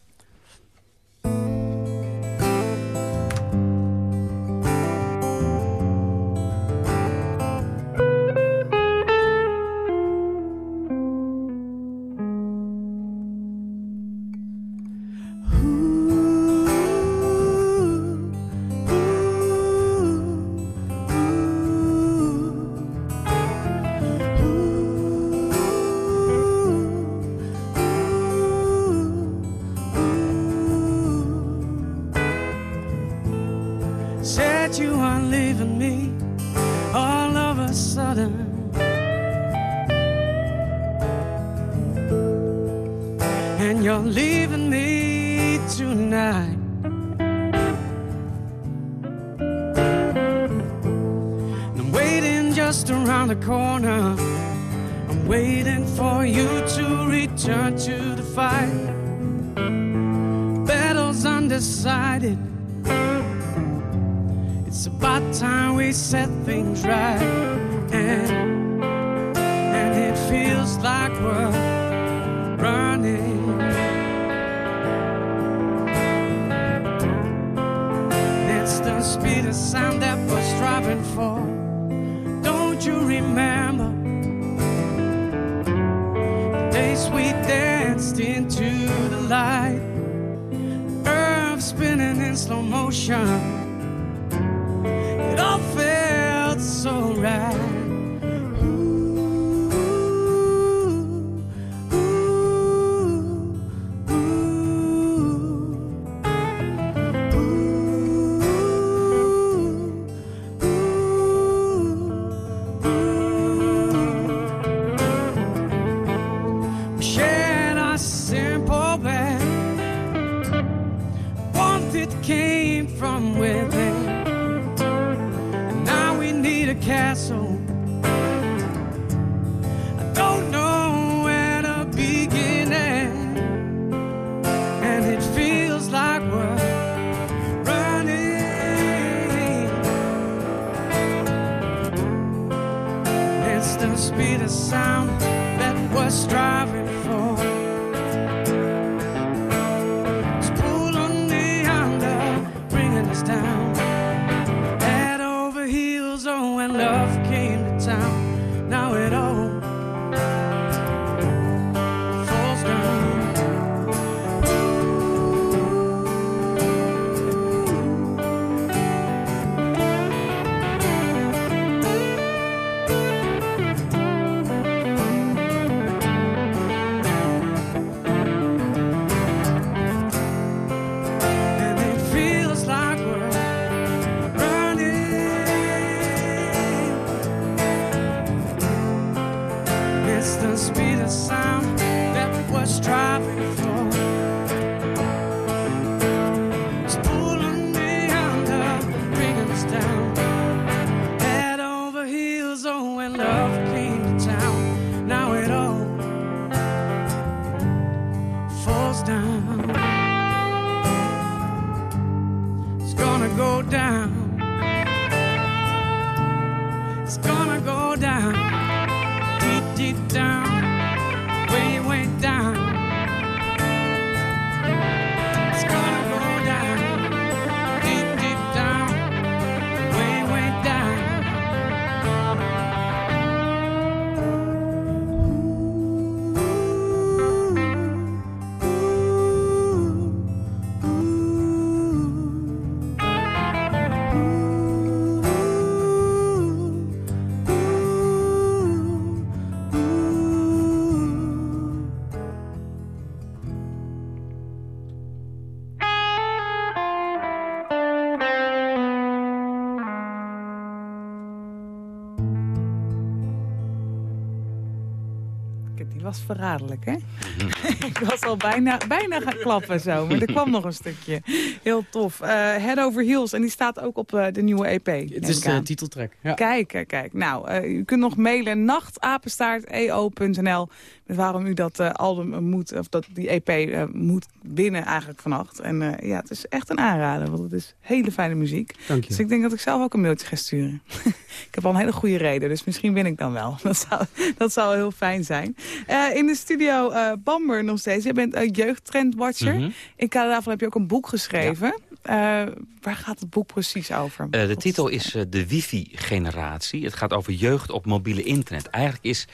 Was verraderlijk, hè? ik was al bijna, bijna gaan klappen zo, maar er kwam nog een stukje. Heel tof. Uh, Head Over Heels, en die staat ook op uh, de nieuwe EP. Het is de titeltrack. Ja. Kijk, kijk, kijk. Nou, uh, u kunt nog mailen nachtapenstaart.eo.nl waarom u dat album moet, of dat die EP moet winnen eigenlijk vannacht. En ja, het is echt een aanrader, want het is hele fijne muziek. Dank je. Dus ik denk dat ik zelf ook een mailtje ga sturen. ik heb al een hele goede reden, dus misschien win ik dan wel. Dat zou, dat zou heel fijn zijn. Uh, in de studio uh, Bamber nog steeds. Je bent een jeugdtrendwatcher. Mm -hmm. In kader daarvan heb je ook een boek geschreven. Ja. Uh, waar gaat het boek precies over? de titel is De Wifi-generatie. Het gaat over jeugd op mobiele internet. Eigenlijk is...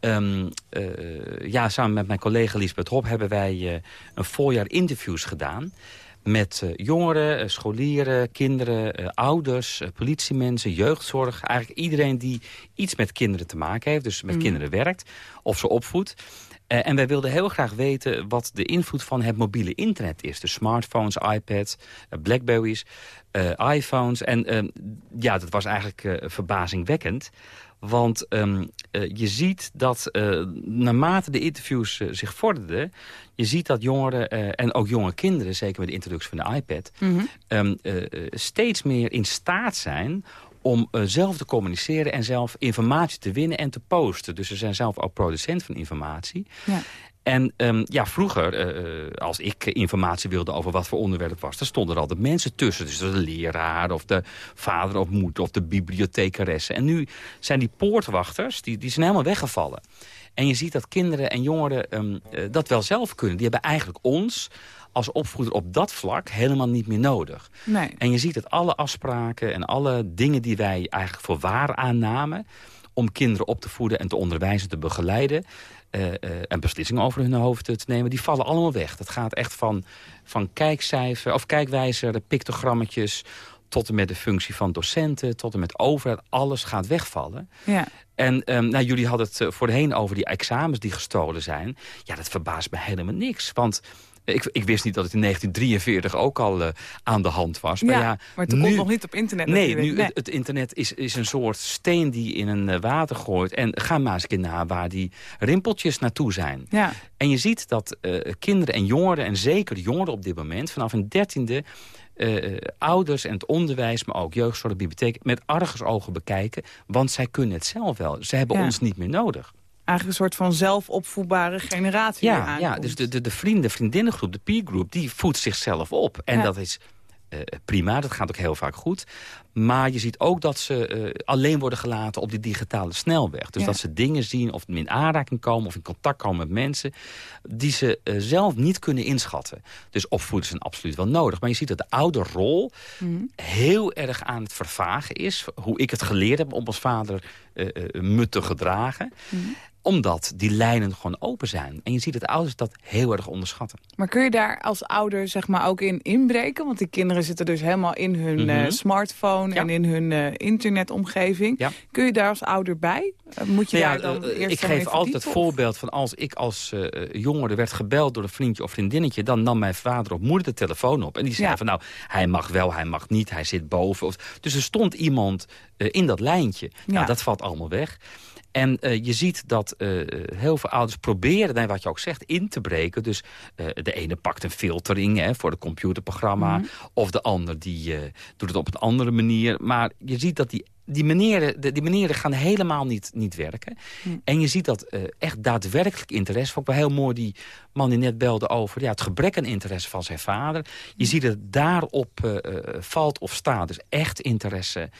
Um, ja, samen met mijn collega Lisbeth Hop hebben wij een voorjaar interviews gedaan met uh, jongeren, uh, scholieren, kinderen, uh, ouders, politiemensen, jeugdzorg. Eigenlijk iedereen die iets met kinderen te maken heeft, dus met mm. kinderen werkt of ze opvoedt. En wij wilden heel graag weten wat de invloed van het mobiele internet is. Dus smartphones, iPads, Blackberries, iPhones. En ehm, ja, dat was eigenlijk verbazingwekkend. Want um, uh, je ziet dat uh, naarmate de interviews uh, zich vorderden... je ziet dat jongeren en ook jonge kinderen, zeker met de introductie van de iPad... Mm -hmm. um, steeds meer in staat zijn om zelf te communiceren en zelf informatie te winnen en te posten. Dus ze zijn zelf ook producent van informatie. Ja. En um, ja, vroeger, uh, als ik informatie wilde over wat voor onderwerp het was... dan stonden er altijd mensen tussen. Dus de leraar of de vader of moeder of de bibliothecaresse. En nu zijn die poortwachters, die, die zijn helemaal weggevallen. En je ziet dat kinderen en jongeren um, uh, dat wel zelf kunnen. Die hebben eigenlijk ons als opvoeder op dat vlak helemaal niet meer nodig. Nee. En je ziet dat alle afspraken en alle dingen die wij eigenlijk voor waar aannamen... om kinderen op te voeden en te onderwijzen, te begeleiden... Uh, uh, en beslissingen over hun hoofd te nemen, die vallen allemaal weg. Dat gaat echt van, van kijkcijfer, of kijkwijzer, pictogrammetjes... tot en met de functie van docenten, tot en met overheid. Alles gaat wegvallen. Ja. En um, nou, jullie hadden het voorheen over die examens die gestolen zijn. Ja, dat verbaast me helemaal niks. Want ik, ik, wist niet dat het in 1943 ook al uh, aan de hand was. Maar, ja, ja maar het nu, komt nog niet op internet. Nee, nu, nee. Het, het, internet is, is een soort steen die in een uh, water gooit. En ga maar eens een keer na waar die rimpeltjes naartoe zijn. Ja. En je ziet dat uh, kinderen en jongeren, en zeker jongeren op dit moment... vanaf een dertiende uh, ouders en het onderwijs, maar ook jeugdzorg, bibliotheek... met argusogen bekijken, want zij kunnen het zelf wel. Ze hebben ja. ons niet meer nodig eigenlijk een soort van zelfopvoedbare generatie ja, ja, dus de, de, de vrienden, vriendinnengroep, de peergroep... die voedt zichzelf op. En ja. dat is uh, prima, dat gaat ook heel vaak goed. Maar je ziet ook dat ze uh, alleen worden gelaten op die digitale snelweg. Dus ja. dat ze dingen zien of in aanraking komen... of in contact komen met mensen... die ze uh, zelf niet kunnen inschatten. Dus opvoeden zijn absoluut wel nodig. Maar je ziet dat de oude rol mm. heel erg aan het vervagen is. Hoe ik het geleerd heb om als vader me te gedragen. Mm omdat die lijnen gewoon open zijn. En je ziet dat ouders dat heel erg onderschatten. Maar kun je daar als ouder zeg maar ook in inbreken? Want die kinderen zitten dus helemaal in hun mm -hmm. uh, smartphone ja. en in hun uh, internetomgeving. Ja. Kun je daar als ouder bij? Uh, moet je ja, daar dan eerst Ik geef altijd het voorbeeld van als ik als jongere werd gebeld door een vriendje of vriendinnetje... dan nam mijn vader of moeder de telefoon op. En die zei van nou, hij mag wel, hij mag niet, hij zit boven. Dus er stond iemand in dat lijntje. Nou, dat valt allemaal weg. En uh, je ziet dat uh, heel veel ouders proberen, nee, wat je ook zegt, in te breken. Dus uh, de ene pakt een filtering hè, voor het computerprogramma. Mm -hmm. Of de ander die doet het op een andere manier. Maar je ziet dat die die manieren, die manieren gaan helemaal niet, niet werken. Mm. En je ziet dat uh, echt daadwerkelijk interesse... vond ik wel heel mooi die man die net belde over... Ja, het gebrek aan interesse van zijn vader. Je mm. ziet dat het daarop uh, valt of staat. Dus echt interesse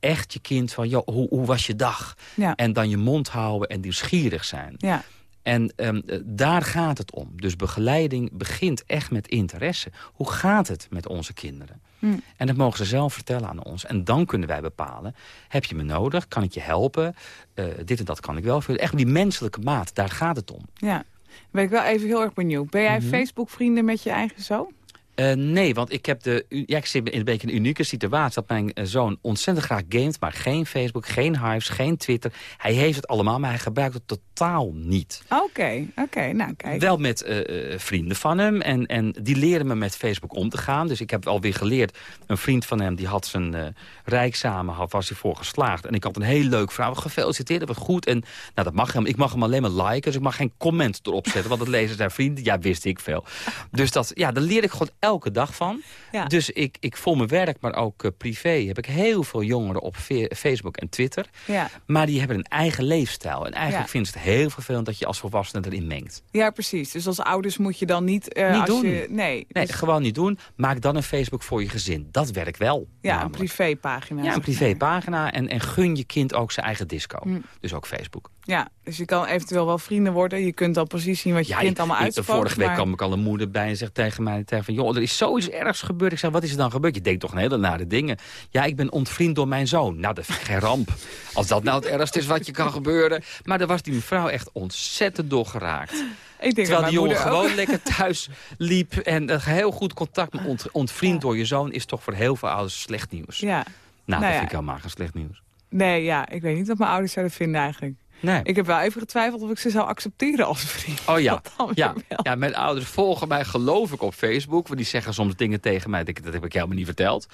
echt je kind van, joh, hoe, hoe was je dag? Ja. En dan je mond houden en nieuwsgierig zijn. Ja. En um, daar gaat het om. Dus begeleiding begint echt met interesse. Hoe gaat het met onze kinderen? Hm. En dat mogen ze zelf vertellen aan ons. En dan kunnen wij bepalen, heb je me nodig? Kan ik je helpen? Uh, dit en dat kan ik wel. Echt die menselijke maat, daar gaat het om. Ja, ben ik wel even heel erg benieuwd. Ben jij mm -hmm. Facebook-vrienden met je eigen zoon? Uh, nee, want ik heb de. Ja, ik zit in een beetje een unieke situatie dat mijn uh, zoon ontzettend graag gamet, maar geen Facebook, geen Hives, geen Twitter. Hij heeft het allemaal, maar hij gebruikt het totaal niet. Oké, oké, nou kijk. Wel met uh, vrienden van hem en, en die leren me met Facebook om te gaan. Dus ik heb alweer geleerd. Een vriend van hem die had zijn rijksamen, had, was hij voor geslaagd. En ik had een heel leuk vrouw, gefeliciteerd, wat goed. En nou, dat mag hem. Ik mag hem alleen maar liken, dus ik mag geen comment erop zetten. Want dat lezen zijn vrienden, ja, wist ik veel. Dus dat, ja, daar leer ik gewoon elke dag van. Ja. Dus ik, ik voor mijn werk, maar ook uh, privé... heb ik heel veel jongeren op Facebook en Twitter. Ja. Maar die hebben een eigen leefstijl. En eigenlijk ze het heel vervelend dat je als volwassene erin mengt. Ja, precies. Dus als ouders moet je dan niet... Uh, niet als doen. Je, nee, nee dus... gewoon niet doen. Maak dan een Facebook voor je gezin. Dat werkt wel. Ja, namelijk. een privépagina. Ja, een privépagina. En, en gun je kind ook zijn eigen disco. Hm. Dus ook Facebook. Ja, dus je kan eventueel wel vrienden worden. Je kunt al precies zien wat je ja, kind allemaal uitspookt. Vorige week maar... kwam ik al een moeder bij en zegt tegen mij... Tegen van, joh, er is zoiets ergs gebeurd. Ik zeg, wat is er dan gebeurd? Je denkt toch een hele nare dingen. Ja, ik ben ontvriend door mijn zoon. Nou, dat is geen ramp. Als dat nou het ergste is wat je kan gebeuren. Maar daar was die mevrouw echt ontzettend door geraakt. Ik denk Terwijl die jongen gewoon ook. lekker thuis liep... en uh, heel goed contact ont, ontvriend ja. door je zoon... is toch voor heel veel ouders slecht nieuws. Ja. Nou, nou dat ja. vind ik helemaal geen slecht nieuws. Nee, ja, ik weet niet wat mijn ouders zouden vinden eigenlijk. Nee. Ik heb wel even getwijfeld of ik ze zou accepteren als vriend. Oh ja, ja. ja mijn ouders volgen mij geloof ik op Facebook. Want die zeggen soms dingen tegen mij. Dat heb ik helemaal niet verteld.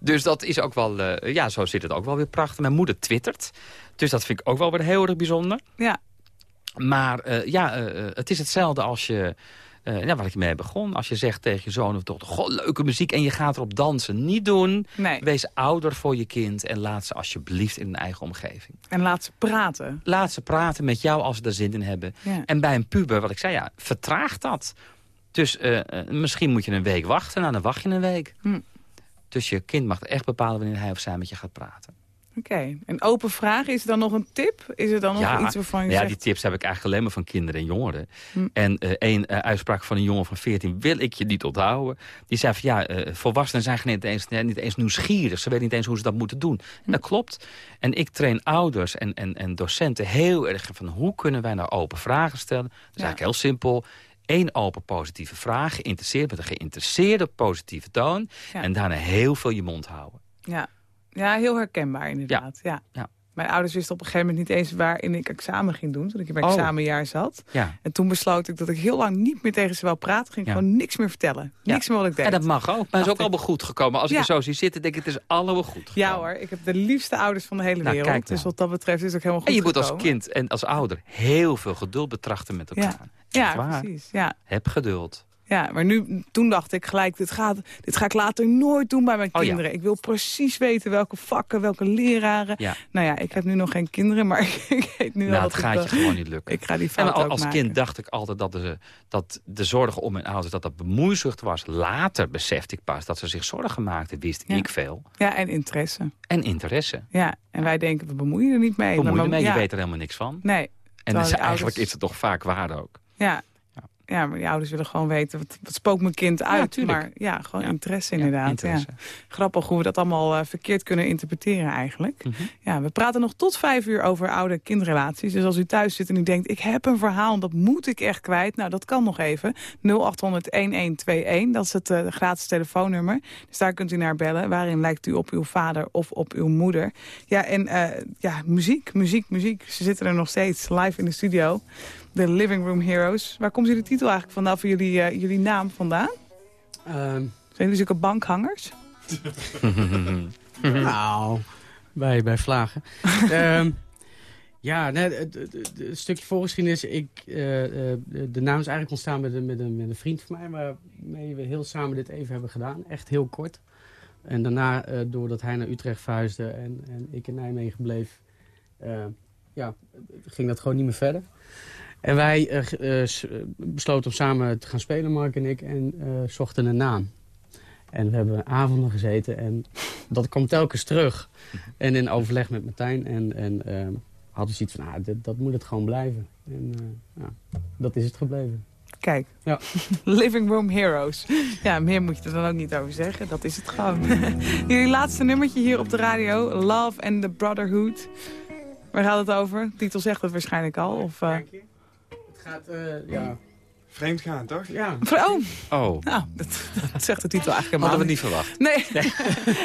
Dus dat is ook wel, uh, ja, zo zit het ook wel weer prachtig. Mijn moeder twittert. Dus dat vind ik ook wel weer heel erg bijzonder. Ja. Maar uh, ja, uh, het is hetzelfde als je... Uh, ja, waar ik mee begon. Als je zegt tegen je zoon of dochter... Goh, leuke muziek en je gaat erop dansen. Niet doen. Nee. Wees ouder voor je kind. En laat ze alsjeblieft in een eigen omgeving. En laat ze praten. Laat ze praten met jou als ze er zin in hebben. Ja. En bij een puber, wat ik zei, ja, vertraag dat. Dus uh, misschien moet je een week wachten. Nou, dan wacht je een week. Hm. Dus je kind mag echt bepalen wanneer hij of zij met je gaat praten. Oké, okay. en open vraag, is er dan nog een tip? Is er dan nog ja, iets waarvan je ja, zegt... die tips heb ik eigenlijk alleen maar van kinderen en jongeren. Hm. En uh, een uh, uitspraak van een jongen van 14 wil ik je niet onthouden. Die zei van ja, uh, volwassenen zijn niet eens, niet eens nieuwsgierig. Ze weten niet eens hoe ze dat moeten doen. En dat klopt. En ik train ouders en, en, en docenten heel erg van hoe kunnen wij nou open vragen stellen. Dat is ja. eigenlijk heel simpel. Eén open positieve vraag, geïnteresseerd met een geïnteresseerde positieve toon. Ja. En daarna heel veel je mond houden. Ja. Ja, heel herkenbaar inderdaad. Ja. ja. Mijn ouders wisten op een gegeven moment niet eens waarin ik examen ging doen. Toen ik in mijn Oh. examenjaar zat. Ja. En toen besloot ik dat ik heel lang niet meer tegen ze wou praten. Ging Ja. gewoon niks meer vertellen. Niks meer wat ik deed. En dat mag ook. Maar het is ook ik. allemaal goed gekomen. Als ik er zo zie zitten, denk ik, het is allemaal goed gekomen. Ja hoor, ik heb de liefste ouders van de hele Nou, wereld. kijk nou. Dus wat dat betreft is het ook helemaal goed En je moet als kind en als ouder heel veel geduld betrachten met elkaar. Ja, precies. Ja. Heb geduld. Ja, maar nu, toen dacht ik gelijk, dit, gaat, dit ga ik later nooit doen bij mijn Oh ja. kinderen. Ik wil precies weten welke vakken, welke leraren. Ja. Nou ja, ik heb nu nog geen kinderen, maar ik weet nu nou, al het dat gaat ik, je gewoon niet lukken. ik ga die En al- ook als maken. kind dacht ik altijd dat de, dat de zorgen om mijn ouders dat dat bemoeizucht was. Later besefte ik pas dat ze zich zorgen maakten. Wist Ja. ik veel. Ja, en interesse. En interesse. Ja, en wij denken, we bemoeien er niet mee. Bemoei Maar- ermee, ja, je weet er helemaal niks van. Nee, En dus eigenlijk is het toch vaak waar ook. ja. Ja. Ja, maar die ouders willen gewoon weten, wat, wat spookt mijn kind uit? tuurlijk. maar ja, gewoon Ja. interesse Ja, inderdaad. interesse. Ja. Grappig hoe we dat allemaal eh, verkeerd kunnen interpreteren eigenlijk. Mhm. Ja, we praten nog tot vijf uur over oude kindrelaties. Dus als u thuis zit en u denkt, ik heb een verhaal en dat moet ik echt kwijt. Nou, dat kan nog even. 0800-1121, dat is het eh, gratis telefoonnummer. Dus daar kunt u naar bellen. Waarin lijkt u op uw vader of op uw moeder? Ja, en eh, ja, muziek, muziek, muziek. Ze zitten er nog steeds live in de studio. De Living Room Heroes. Waar komt jullie titel eigenlijk vandaan, voor jullie, eh, jullie naam vandaan? Ehm, Zijn jullie zulke bankhangers? nou, bij, bij Vlagen. Ehm, ja, nee, het, het- het- het stukje voorgeschiedenis. Ik, eh, eh, de de naam is eigenlijk ontstaan met een, met, een, met een vriend van mij... waarmee we heel samen dit even hebben gedaan. Echt heel kort. En daarna, doordat hij naar Utrecht verhuisde en, en ik in Nijmegen bleef... ja, ging dat gewoon niet meer verder. En wij eh, eh, eh, besloten om samen te gaan spelen, Mark en ik, en eh, zochten een naam. En we hebben avonden gezeten en dat kwam telkens terug. En in overleg met Martijn en, en ehm, hadden ze iets van, ah, dit, dat moet het gewoon blijven. En eh, ja, dat is het gebleven. Kijk, Ja. Living Room Heroes. Ja, meer moet je er dan ook niet over zeggen. Dat is het gewoon. Jullie laatste nummertje hier op de radio. Love and the Brotherhood. Waar gaat het over? De titel zegt het waarschijnlijk al. Of, eh, Het ja... Vreemd gaan, toch? Ja. Oh, Oh, nou, dat, dat zegt de titel eigenlijk hadden we helemaal niet verwacht. Nee,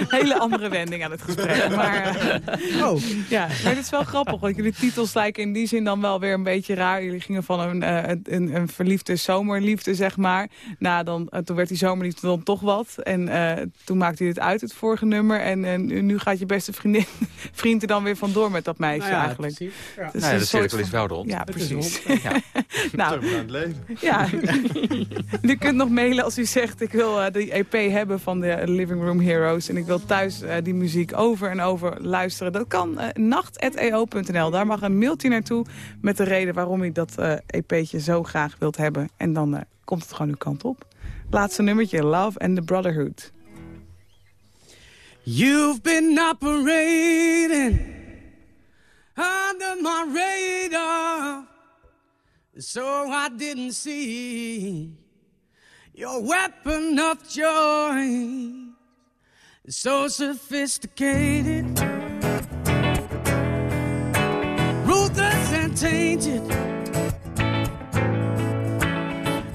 hele andere wending aan het gesprek. Maar, eh, Oh, ja, maar het is wel grappig, want jullie titels lijken in die zin dan wel weer een beetje raar. Jullie gingen van een, eh, een, een verliefde zomerliefde, zeg maar. Nou, dan, eh, toen werd die zomerliefde dan toch wat. En eh, toen maakte hij het uit, het vorige nummer. En, en nu gaat je beste vriendin, vriend er dan weer vandoor met dat meisje nou ja, eigenlijk. precies. Ja. Het is Nou ja, de cirkel is wel rond. Ja, Het is precies. rond. Ja. nou, het leven. ja. u kunt nog mailen als u zegt... ik wil eh, de EP hebben van de Living Room Heroes... en ik wil thuis eh, die muziek over en over luisteren. Dat kan eh nacht.eo.nl. Daar mag een mailtje naartoe met de reden waarom u dat eh, EP'tje zo graag wilt hebben. En dan eh, komt het gewoon uw kant op. Laatste nummertje, Love and the Brotherhood. You've been operating under my radar, so I didn't see your weapon of joy, So sophisticated, ruthless and tainted.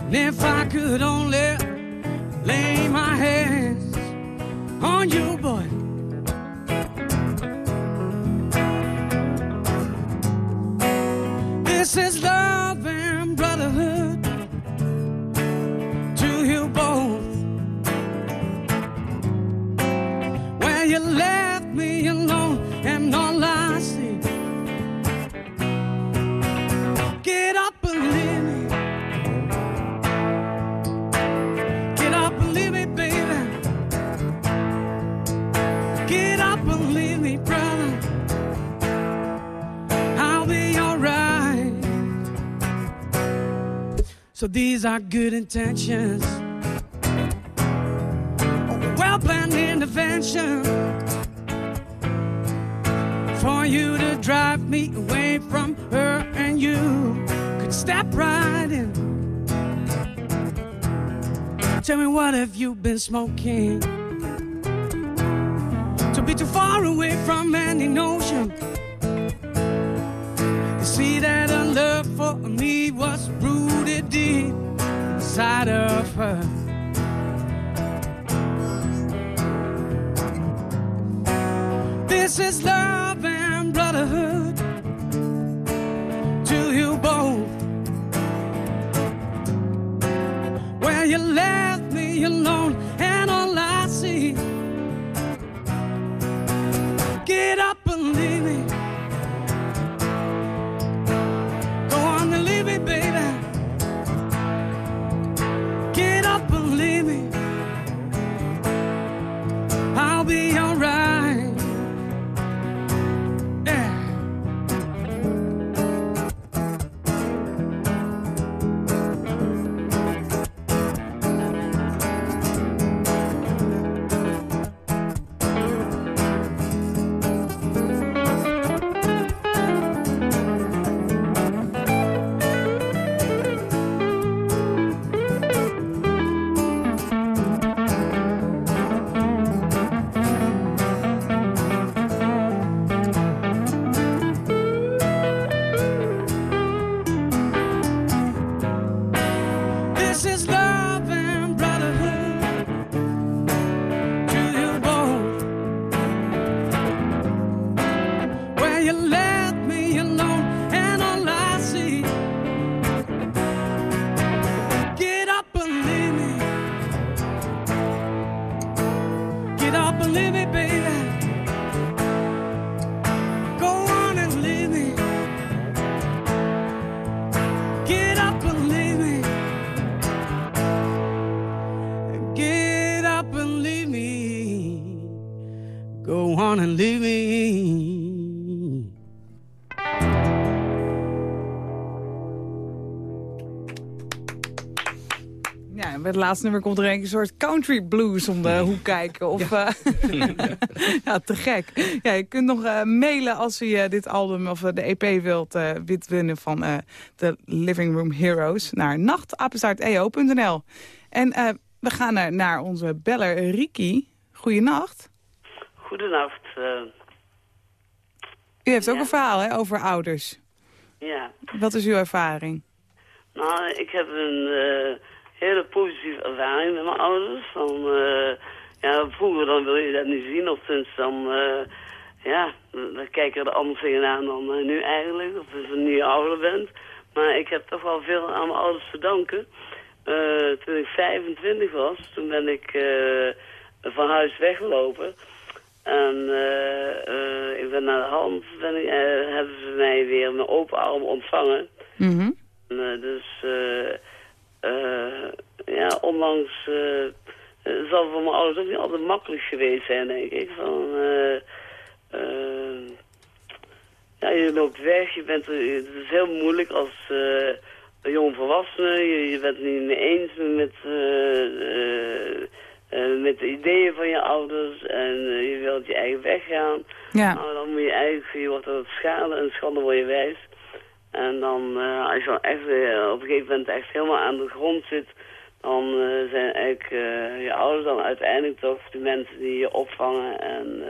And if I could only lay my hands on you, boy. This is love So these are good intentions. Well planned intervention for you to drive me away from her, and you could step right in. Tell me what have you been smoking? To be too far away from any notion. You see that her love for me was deep inside of her. This is love and brotherhood to you both. Where you left me alone, and all I see. Get up laatste nummer komt er een soort country blues om de hoek kijken. Of, ja. ja, te gek. Ja, je kunt nog eh, mailen als u eh, dit album of eh, de EP wilt uh, wit winnen van eh, de Living Room Heroes naar nachtapenstaarteo.nl. En eh, we gaan naar, naar onze beller Riki. Goedenacht. Goedenacht. eh, U heeft ook een verhaal hè, over ouders. ja, Wat is uw ervaring? Nou, ik heb een uh, hele positieve ervaring met mijn ouders. Van, uh, ja, vroeger dan wil je dat niet zien, of sinds dan, uh, ja, dan kijken er anders tegenaan dan nu eigenlijk, of als je nu ouder bent. Maar ik heb toch wel veel aan mijn ouders te danken. toen ik 25 was, toen ben ik van huis weggelopen. En uh, ik ben naar de hand, ben ik, hebben ze mij weer met open armen ontvangen. Mm dus ja, ondanks zal het voor mijn ouders ook niet altijd makkelijk geweest zijn, denk ik. Van, ja, je loopt weg, je bent, het is heel moeilijk als een jong volwassene. Je, je bent het niet mee eens met uh, met de ideeën van je ouders en je wilt je eigen weg gaan. Ja. Nou, dan moet je eigenlijk, je wordt er schade en schande word je wijs. En dan, uh, als je dan echt op een gegeven moment echt helemaal aan de grond zit, dan zijn eigenlijk je ouders dan uiteindelijk toch de mensen die je opvangen en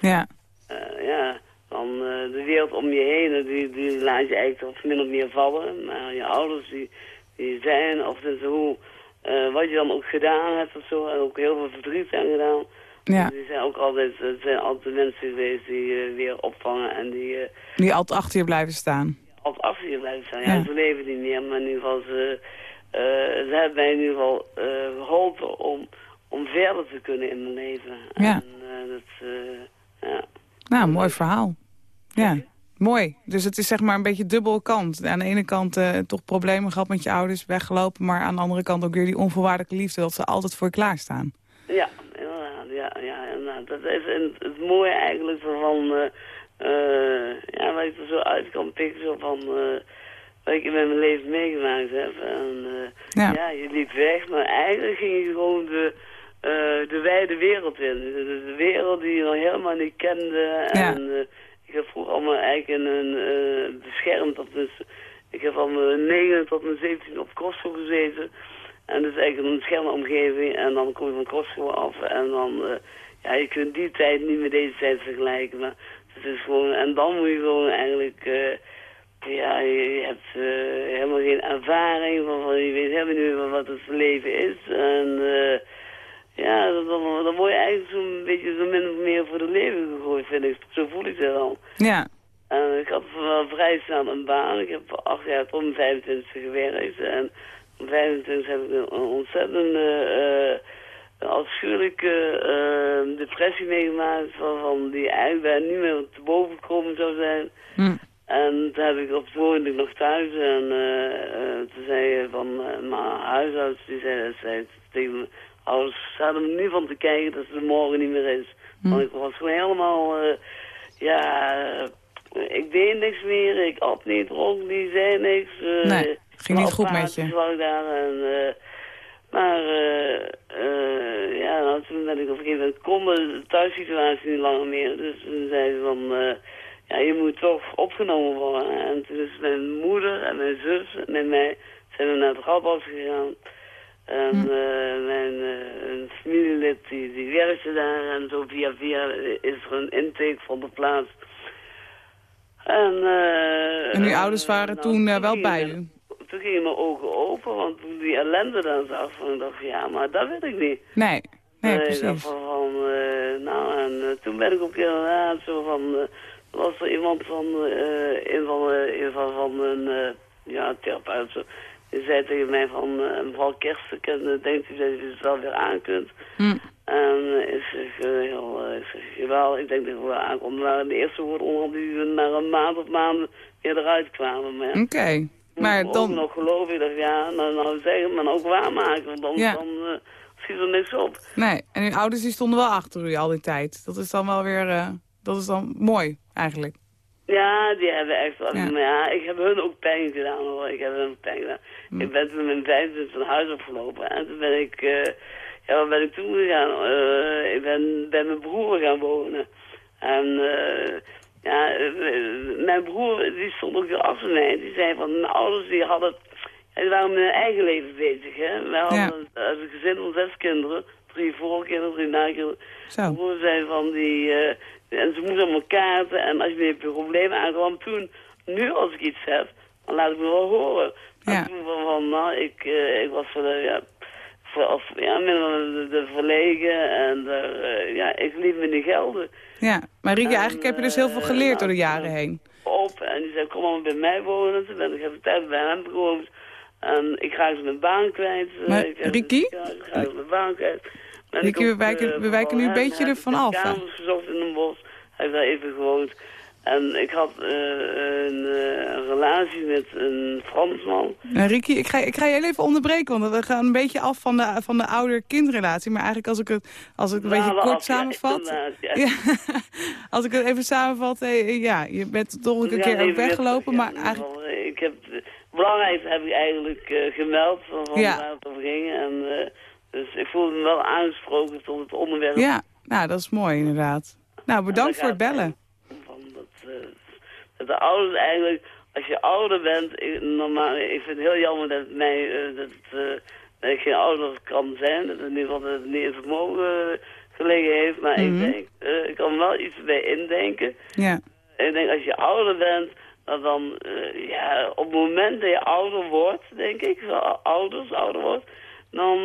ja. ja, dan de wereld om je heen, die, die laat je eigenlijk toch min of meer vallen. Maar je ouders die, die zijn, of dus hoe uh, wat je dan ook gedaan hebt of zo. En ook heel veel verdriet aan gedaan. Ja. Die zijn ook altijd, het zijn altijd mensen geweest die uh, weer opvangen en die... Uh, die altijd achter je blijven staan. Je blijven staan. Ja, ja. ze leven niet meer, maar in ieder geval ze, ze hebben mij in ieder geval geholpen om, om verder te kunnen in mijn leven. Ja. En, dat, ja. Nou, mooi verhaal. Ja. Mooi. Dus het is zeg maar een beetje dubbele kant. Aan de ene kant uh, toch problemen gehad met je ouders, weggelopen... maar aan de andere kant ook weer die onvoorwaardelijke liefde... dat ze altijd voor je klaarstaan. Ja, inderdaad. Ja, ja, inderdaad. Dat is het, het mooie eigenlijk van... Uh, uh, ja, wat ik er zo uit kan pikken, zo van... wat ik in mijn leven meegemaakt heb. En, ja. ja. je liep weg, maar eigenlijk ging je gewoon de... de wijde wereld in. De, de, wereld die je nog helemaal niet kende. Ja. En, ik heb vroeger allemaal eigenlijk in een uh, beschermd. Op dus, ik heb van mijn 9 tot mijn 17 op Costco gezeten. En dat is eigenlijk een beschermde omgeving. En dan kom je van Costco af. En dan, uh, ja, je kunt die tijd niet met deze tijd vergelijken. Maar het is gewoon, en dan moet je gewoon eigenlijk, uh, ja, je, hebt helemaal geen ervaring. Van, je weet helemaal niet wat het leven is. En ja, dan, dan word je eigenlijk zo'n beetje zo min of meer voor de leven gegooid, vind ik. Zo voel ik het dan. Ja. En ik had wel vrij snel een baan. Ik heb acht jaar tot mijn 25 gewerkt. En om 25 heb ik een ontzettende, uh, afschuwelijke uh, depressie meegemaakt. Van, van die eigenlijk niet meer te boven gekomen zou zijn. Hm. En toen heb ik op het woonde nog thuis. En uh, toen zei van mijn huisarts, die zei, zei tegen me ouders zaten er nu van te kijken dat ze er morgen niet meer is. Hm. Want ik was gewoon helemaal, uh, ja, ik deed niks meer, ik at niet, dronk niet, zei niks. Uh, nee, ging niet goed met je. Daar en, uh, maar ja, nou, toen ben ik op een gegeven moment, kon de thuissituatie niet langer meer. Dus toen zei ze van, ja, je moet toch opgenomen worden. En toen is mijn moeder en mijn zus en mij zijn we naar het Rabas gegaan. En Hm. uh, mijn uh, een familielid die, die werkte daar en zo via via is er een intake van de plaats. En, uh, en uw ouders waren nou, toen wel bij u? Toen gingen mijn ogen open, want toen die ellende dan zag, van, ik dacht ja, maar dat weet ik niet. Nee, nee, ik precies. dacht van, van nou, en toen ben ik ook inderdaad zo van, was er iemand van, een van, een van, van een, ja, therapeut, zo, die zei tegen mij van, mevrouw Kersten, denkt u dat u het wel weer aan kunt? Hm. En ik zeg, heel, ik zeg, jawel, ik denk dat ik wel aankom. Maar de eerste woorden onder die na een maand of maanden weer eruit kwamen. Oké, okay. Maar ook dan... nog geloof ik, dat ja, nou, nou zeggen, maar ook waarmaken, want dan, Ja. dan uh, schiet er niks op. Nee, en uw ouders die stonden wel achter u al die tijd. Dat is dan wel weer, uh, dat is dan mooi eigenlijk. Ja, die hebben echt wel. Ja. Maar ja, ik heb hun ook pijn gedaan hoor. Ik heb hun ook pijn gedaan. Hm. Ik ben toen met mijn 25 van huis opgelopen. En toen ben ik, uh, ja, waar ben ik toen gegaan? Uh, ik ben bij mijn broer gaan wonen. En uh, ja, mijn broer die stond ook weer achter mij. Die zei van, mijn ouders die hadden, die waren met hun eigen leven bezig. Hè? Wij hadden Ja. als een gezin van zes kinderen. Drie voorkinderen, drie nakinderen. Mijn broer zei van die... Uh, en ze moesten allemaal kaarten. En als je met problemen aankwam toen... Nu als ik iets heb, dan laat ik me wel horen. Ja. toen van, Ik, eh, ik was de, ja, of, ja, de, de verlegen en de, ja, ik liet me niet gelden. Ja, maar Rieke, eigenlijk heb je dus heel veel geleerd door de jaren heen. Op en die zei, kom maar bij mij wonen. Toen ben ik even tijd bij hem gewoond. En ik ga eens mijn baan kwijt. Maar, Ricky? Ik mijn baan kwijt. Ricky, we wijken, we wijken nu een beetje ervan af. Ik heb gezocht in een bos. Hij heeft daar even gewoond. En ik had uh, een, uh, relatie met een Fransman. Nou, Ricky, ik ga, ik ga je heel even onderbreken, want we gaan een beetje af van de, van de ouder-kindrelatie. Maar eigenlijk als ik het, als ik een beetje kort samenvat... Ja, ja. als ik het even samenvat, hey, ja, je bent toch een keer ook weggelopen, maar eigenlijk... Ik heb, belangrijkste heb ik eigenlijk uh, gemeld van, van waar het over ging. En, dus ik voelde me wel aangesproken tot het onderwerp. Ja, nou, dat is mooi inderdaad. Nou, bedankt voor het bellen dat de ouders eigenlijk, als je ouder bent, ik, normaal, ik vind het heel jammer dat, mij, uh, dat, uh, dat ik geen ouder kan zijn, dat in ieder geval dat het niet in vermogen gelegen heeft, maar ik Mhm. denk, ik kan wel iets bij indenken. Ja. Ik denk, als je ouder bent, dat dan, ja, op het moment dat je ouder wordt, denk ik, zo ouders, ouder wordt, dan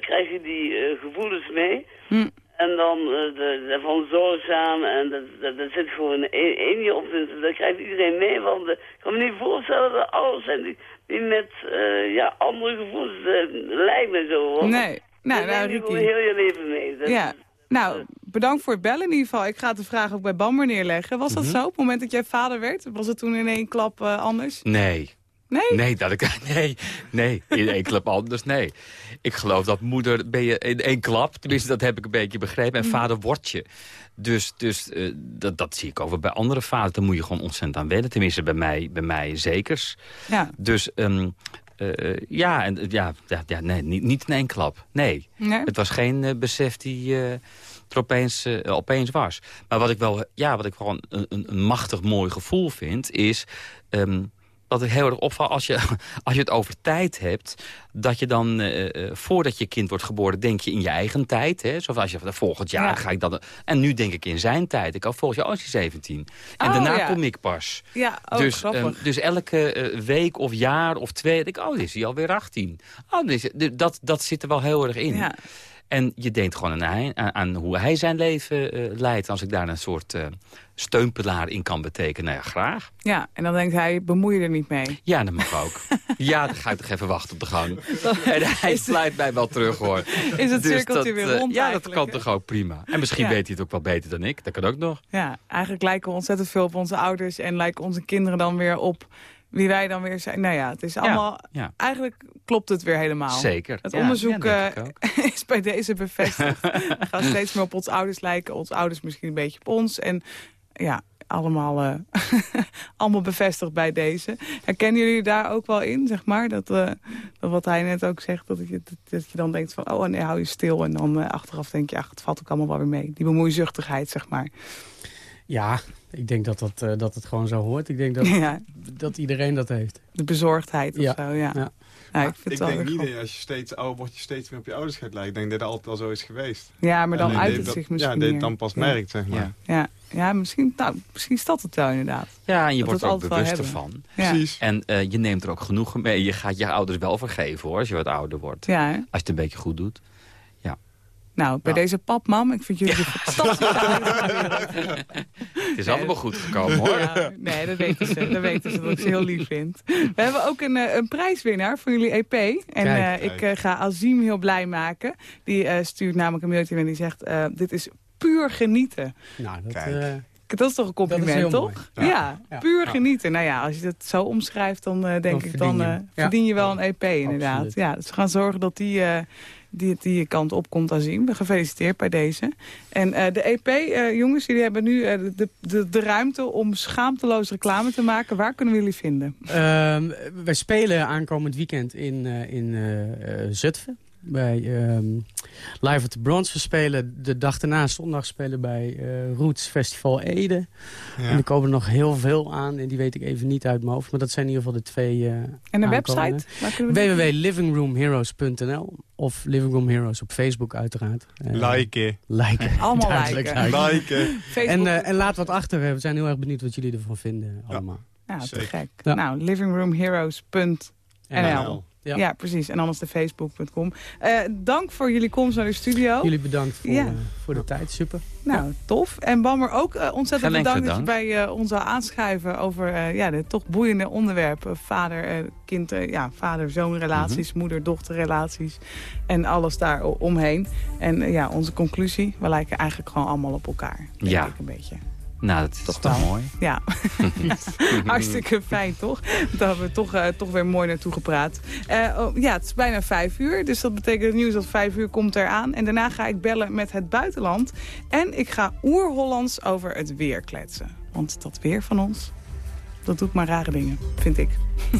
krijg je die gevoelens mee. Hm. En dan uh, de, de, van zorgzaam en dat, dat, dat zit gewoon in, in je op. Dat krijgt iedereen mee. Want uh, ik kan me niet voorstellen dat ouders zijn die, die met uh, ja, andere gevoelens lijken en zo. Hoor. Nee, nou, dat nou Ricky. heel je leven mee. Dat, Ja, nou, bedankt voor het bellen in ieder geval. Ik ga de vraag ook bij Bamber neerleggen. Was dat Mhm. zo op het moment dat jij vader werd? Was het toen in één klap uh, anders? Nee. Nee? Nee, dat ik, nee, nee, in één klap anders, nee. Ik geloof dat moeder ben je in één klap, tenminste dat heb ik een beetje begrepen, en vader word je. Dus, dus uh, dat, dat zie ik over bij andere vaders, daar moet je gewoon ontzettend aan wennen. Tenminste bij mij, bij mij zekers. Ja. Dus um, uh, ja, en, ja, ja, ja, nee, niet, niet in één klap, nee. nee? Het was geen uh, besef die er opeens, opeens was. Maar wat ik wel, ja, wat ik gewoon een, een, een machtig mooi gevoel vind, is... Um, wat ik heel erg opval, als je, als je het over tijd hebt... dat je dan, uh, uh, voordat je kind wordt geboren, denk je in je eigen tijd. Hè? Zoals als je volgend jaar Ja. ga ik dan... En nu denk ik in zijn tijd. Ik al volgend jaar, oh, is hij 17. En Oh, daarna ja. kom ik pas. Ja, oh, dus, um, dus elke uh, week of jaar of twee, denk ik, oh, is hij alweer 18. Oh, dus, dat, dat zit er wel heel erg in. ja. En je denkt gewoon aan, hij, aan, aan hoe hij zijn leven uh, leidt. Als ik daar een soort uh, steunpilaar in kan betekenen, nou ja, graag. ja, en dan denkt hij, bemoei je er niet mee. Ja, dat mag ook. ja, dan ga ik toch even wachten op de gang. en hij sluit mij wel terug, hoor. Is het Dus cirkeltje dat, weer uh, rond Ja, dat kan toch ook prima. En misschien Ja. weet hij het ook wel beter dan ik. Dat kan ook nog. Ja, eigenlijk lijken we ontzettend veel op onze ouders... en lijken onze kinderen dan weer op wie wij dan weer zijn. Nou ja, het is allemaal... ja. Eigenlijk klopt het weer helemaal. Zeker. Het Ja, onderzoek eh, is bij deze bevestigd. we gaan steeds meer op onze ouders lijken. Onze ouders misschien een beetje op ons. En ja, allemaal, eh, allemaal bevestigd bij deze. Herkennen jullie daar ook wel in, zeg maar? Dat, eh, dat wat hij net ook zegt, dat je, dat, dat je dan denkt van... oh, nee, hou je stil. En dan achteraf denk je, ach, het valt ook allemaal wel weer mee. Die bemoeizuchtigheid, zeg maar. Ja, ik denk dat, dat, uh, dat het gewoon zo hoort. Ik denk dat, Ja, dat iedereen dat heeft. de bezorgdheid of Ja, zo, ja. ja. Nou, ik vind Ik het denk niet dat als je steeds ouder wordt, je steeds meer op je ouders gaat lijken. Ik denk dat dat altijd al zo is geweest. Ja, maar dan Alleen uit het zich misschien Ja, dat je het dan pas Ja. merkt, zeg maar. Ja. Ja, ja misschien, nou, misschien is dat het wel inderdaad. Ja, en je Dat wordt er het ook altijd wel bewuster hebben. van. Ja, Precies. En uh, je neemt er ook genoegen mee. Je gaat je ouders wel vergeven, hoor, als je wat ouder wordt. Als je het een beetje goed doet. Nou, bij Nou. deze pap, mam, ik vind jullie fantastisch. Het is allemaal goed gekomen, hoor. Ja, nee, dat weten ze. Dat weten ze dat ik ze heel lief vind. We hebben ook een, eh, een prijswinnaar voor jullie EP. En Kijk. eh, ik eh, ga Azim heel blij maken. Die eh, stuurt namelijk een mailtje en die zegt... eh, dit is puur genieten. Nou, dat, Kijk. eh, Dat is toch een compliment, toch? Ja, Ja. Ja. puur Ja. genieten. Nou ja, als je dat zo omschrijft, dan eh, denk Dan ik... verdien dan eh. Ja. verdien je wel een EP, inderdaad. Absoluut. Ja, dus we gaan zorgen dat die... eh, die, die kant op komt Azim. Gefeliciteerd bij deze. En eh, de EP, eh, jongens, jullie hebben nu eh, de, de, de ruimte om schaamteloos reclame te maken. Waar kunnen we jullie vinden? Ehm, wij spelen aankomend weekend in, in Zutphen. Bij ehm, Live at the Bronze. We spelen de dag daarna, zondag, spelen bij eh, Roots Festival Ede. Ja. En er komen nog heel veel aan. En die weet ik even niet uit mijn hoofd. Maar dat zijn in ieder geval de twee eh En een aankomende. website? We www.livingroomheroes.nl Of Living Room Heroes op Facebook uiteraard. Eh, Liken. Liken. Allemaal liken. Liken. En, eh, en laat wat achter. We zijn heel erg benieuwd wat jullie ervan vinden allemaal. ja, te zeker. gek. Ja. Nou, livingroomheroes.nl. Ja. Ja. precies. En anders de facebook.com. Eh, dank voor jullie komst naar de studio. Jullie bedankt voor, Ja. eh, voor de tijd. Super. Nou, tof. En Bammer ook eh, ontzettend Geen bedankt dat je bij eh, ons zou aanschuiven over eh, ja, de toch boeiende onderwerpen. Vader, kind, ja, vader-zoon relaties, moeder-dochter relaties en alles daar omheen. En ja, onze conclusie, we lijken eigenlijk gewoon allemaal op elkaar. Denk Ja. ik een beetje. Nou, dat is Toch toch, wel. mooi. Ja, hartstikke fijn toch? Daar hebben we toch, eh, toch weer mooi naartoe gepraat. Eh, oh, ja, het is bijna vijf uur, dus dat betekent het nieuws dat vijf uur komt eraan. En daarna ga ik bellen met het buitenland. En ik ga oer-Hollands over het weer kletsen. Want dat weer van ons, dat doet maar rare dingen, vind ik.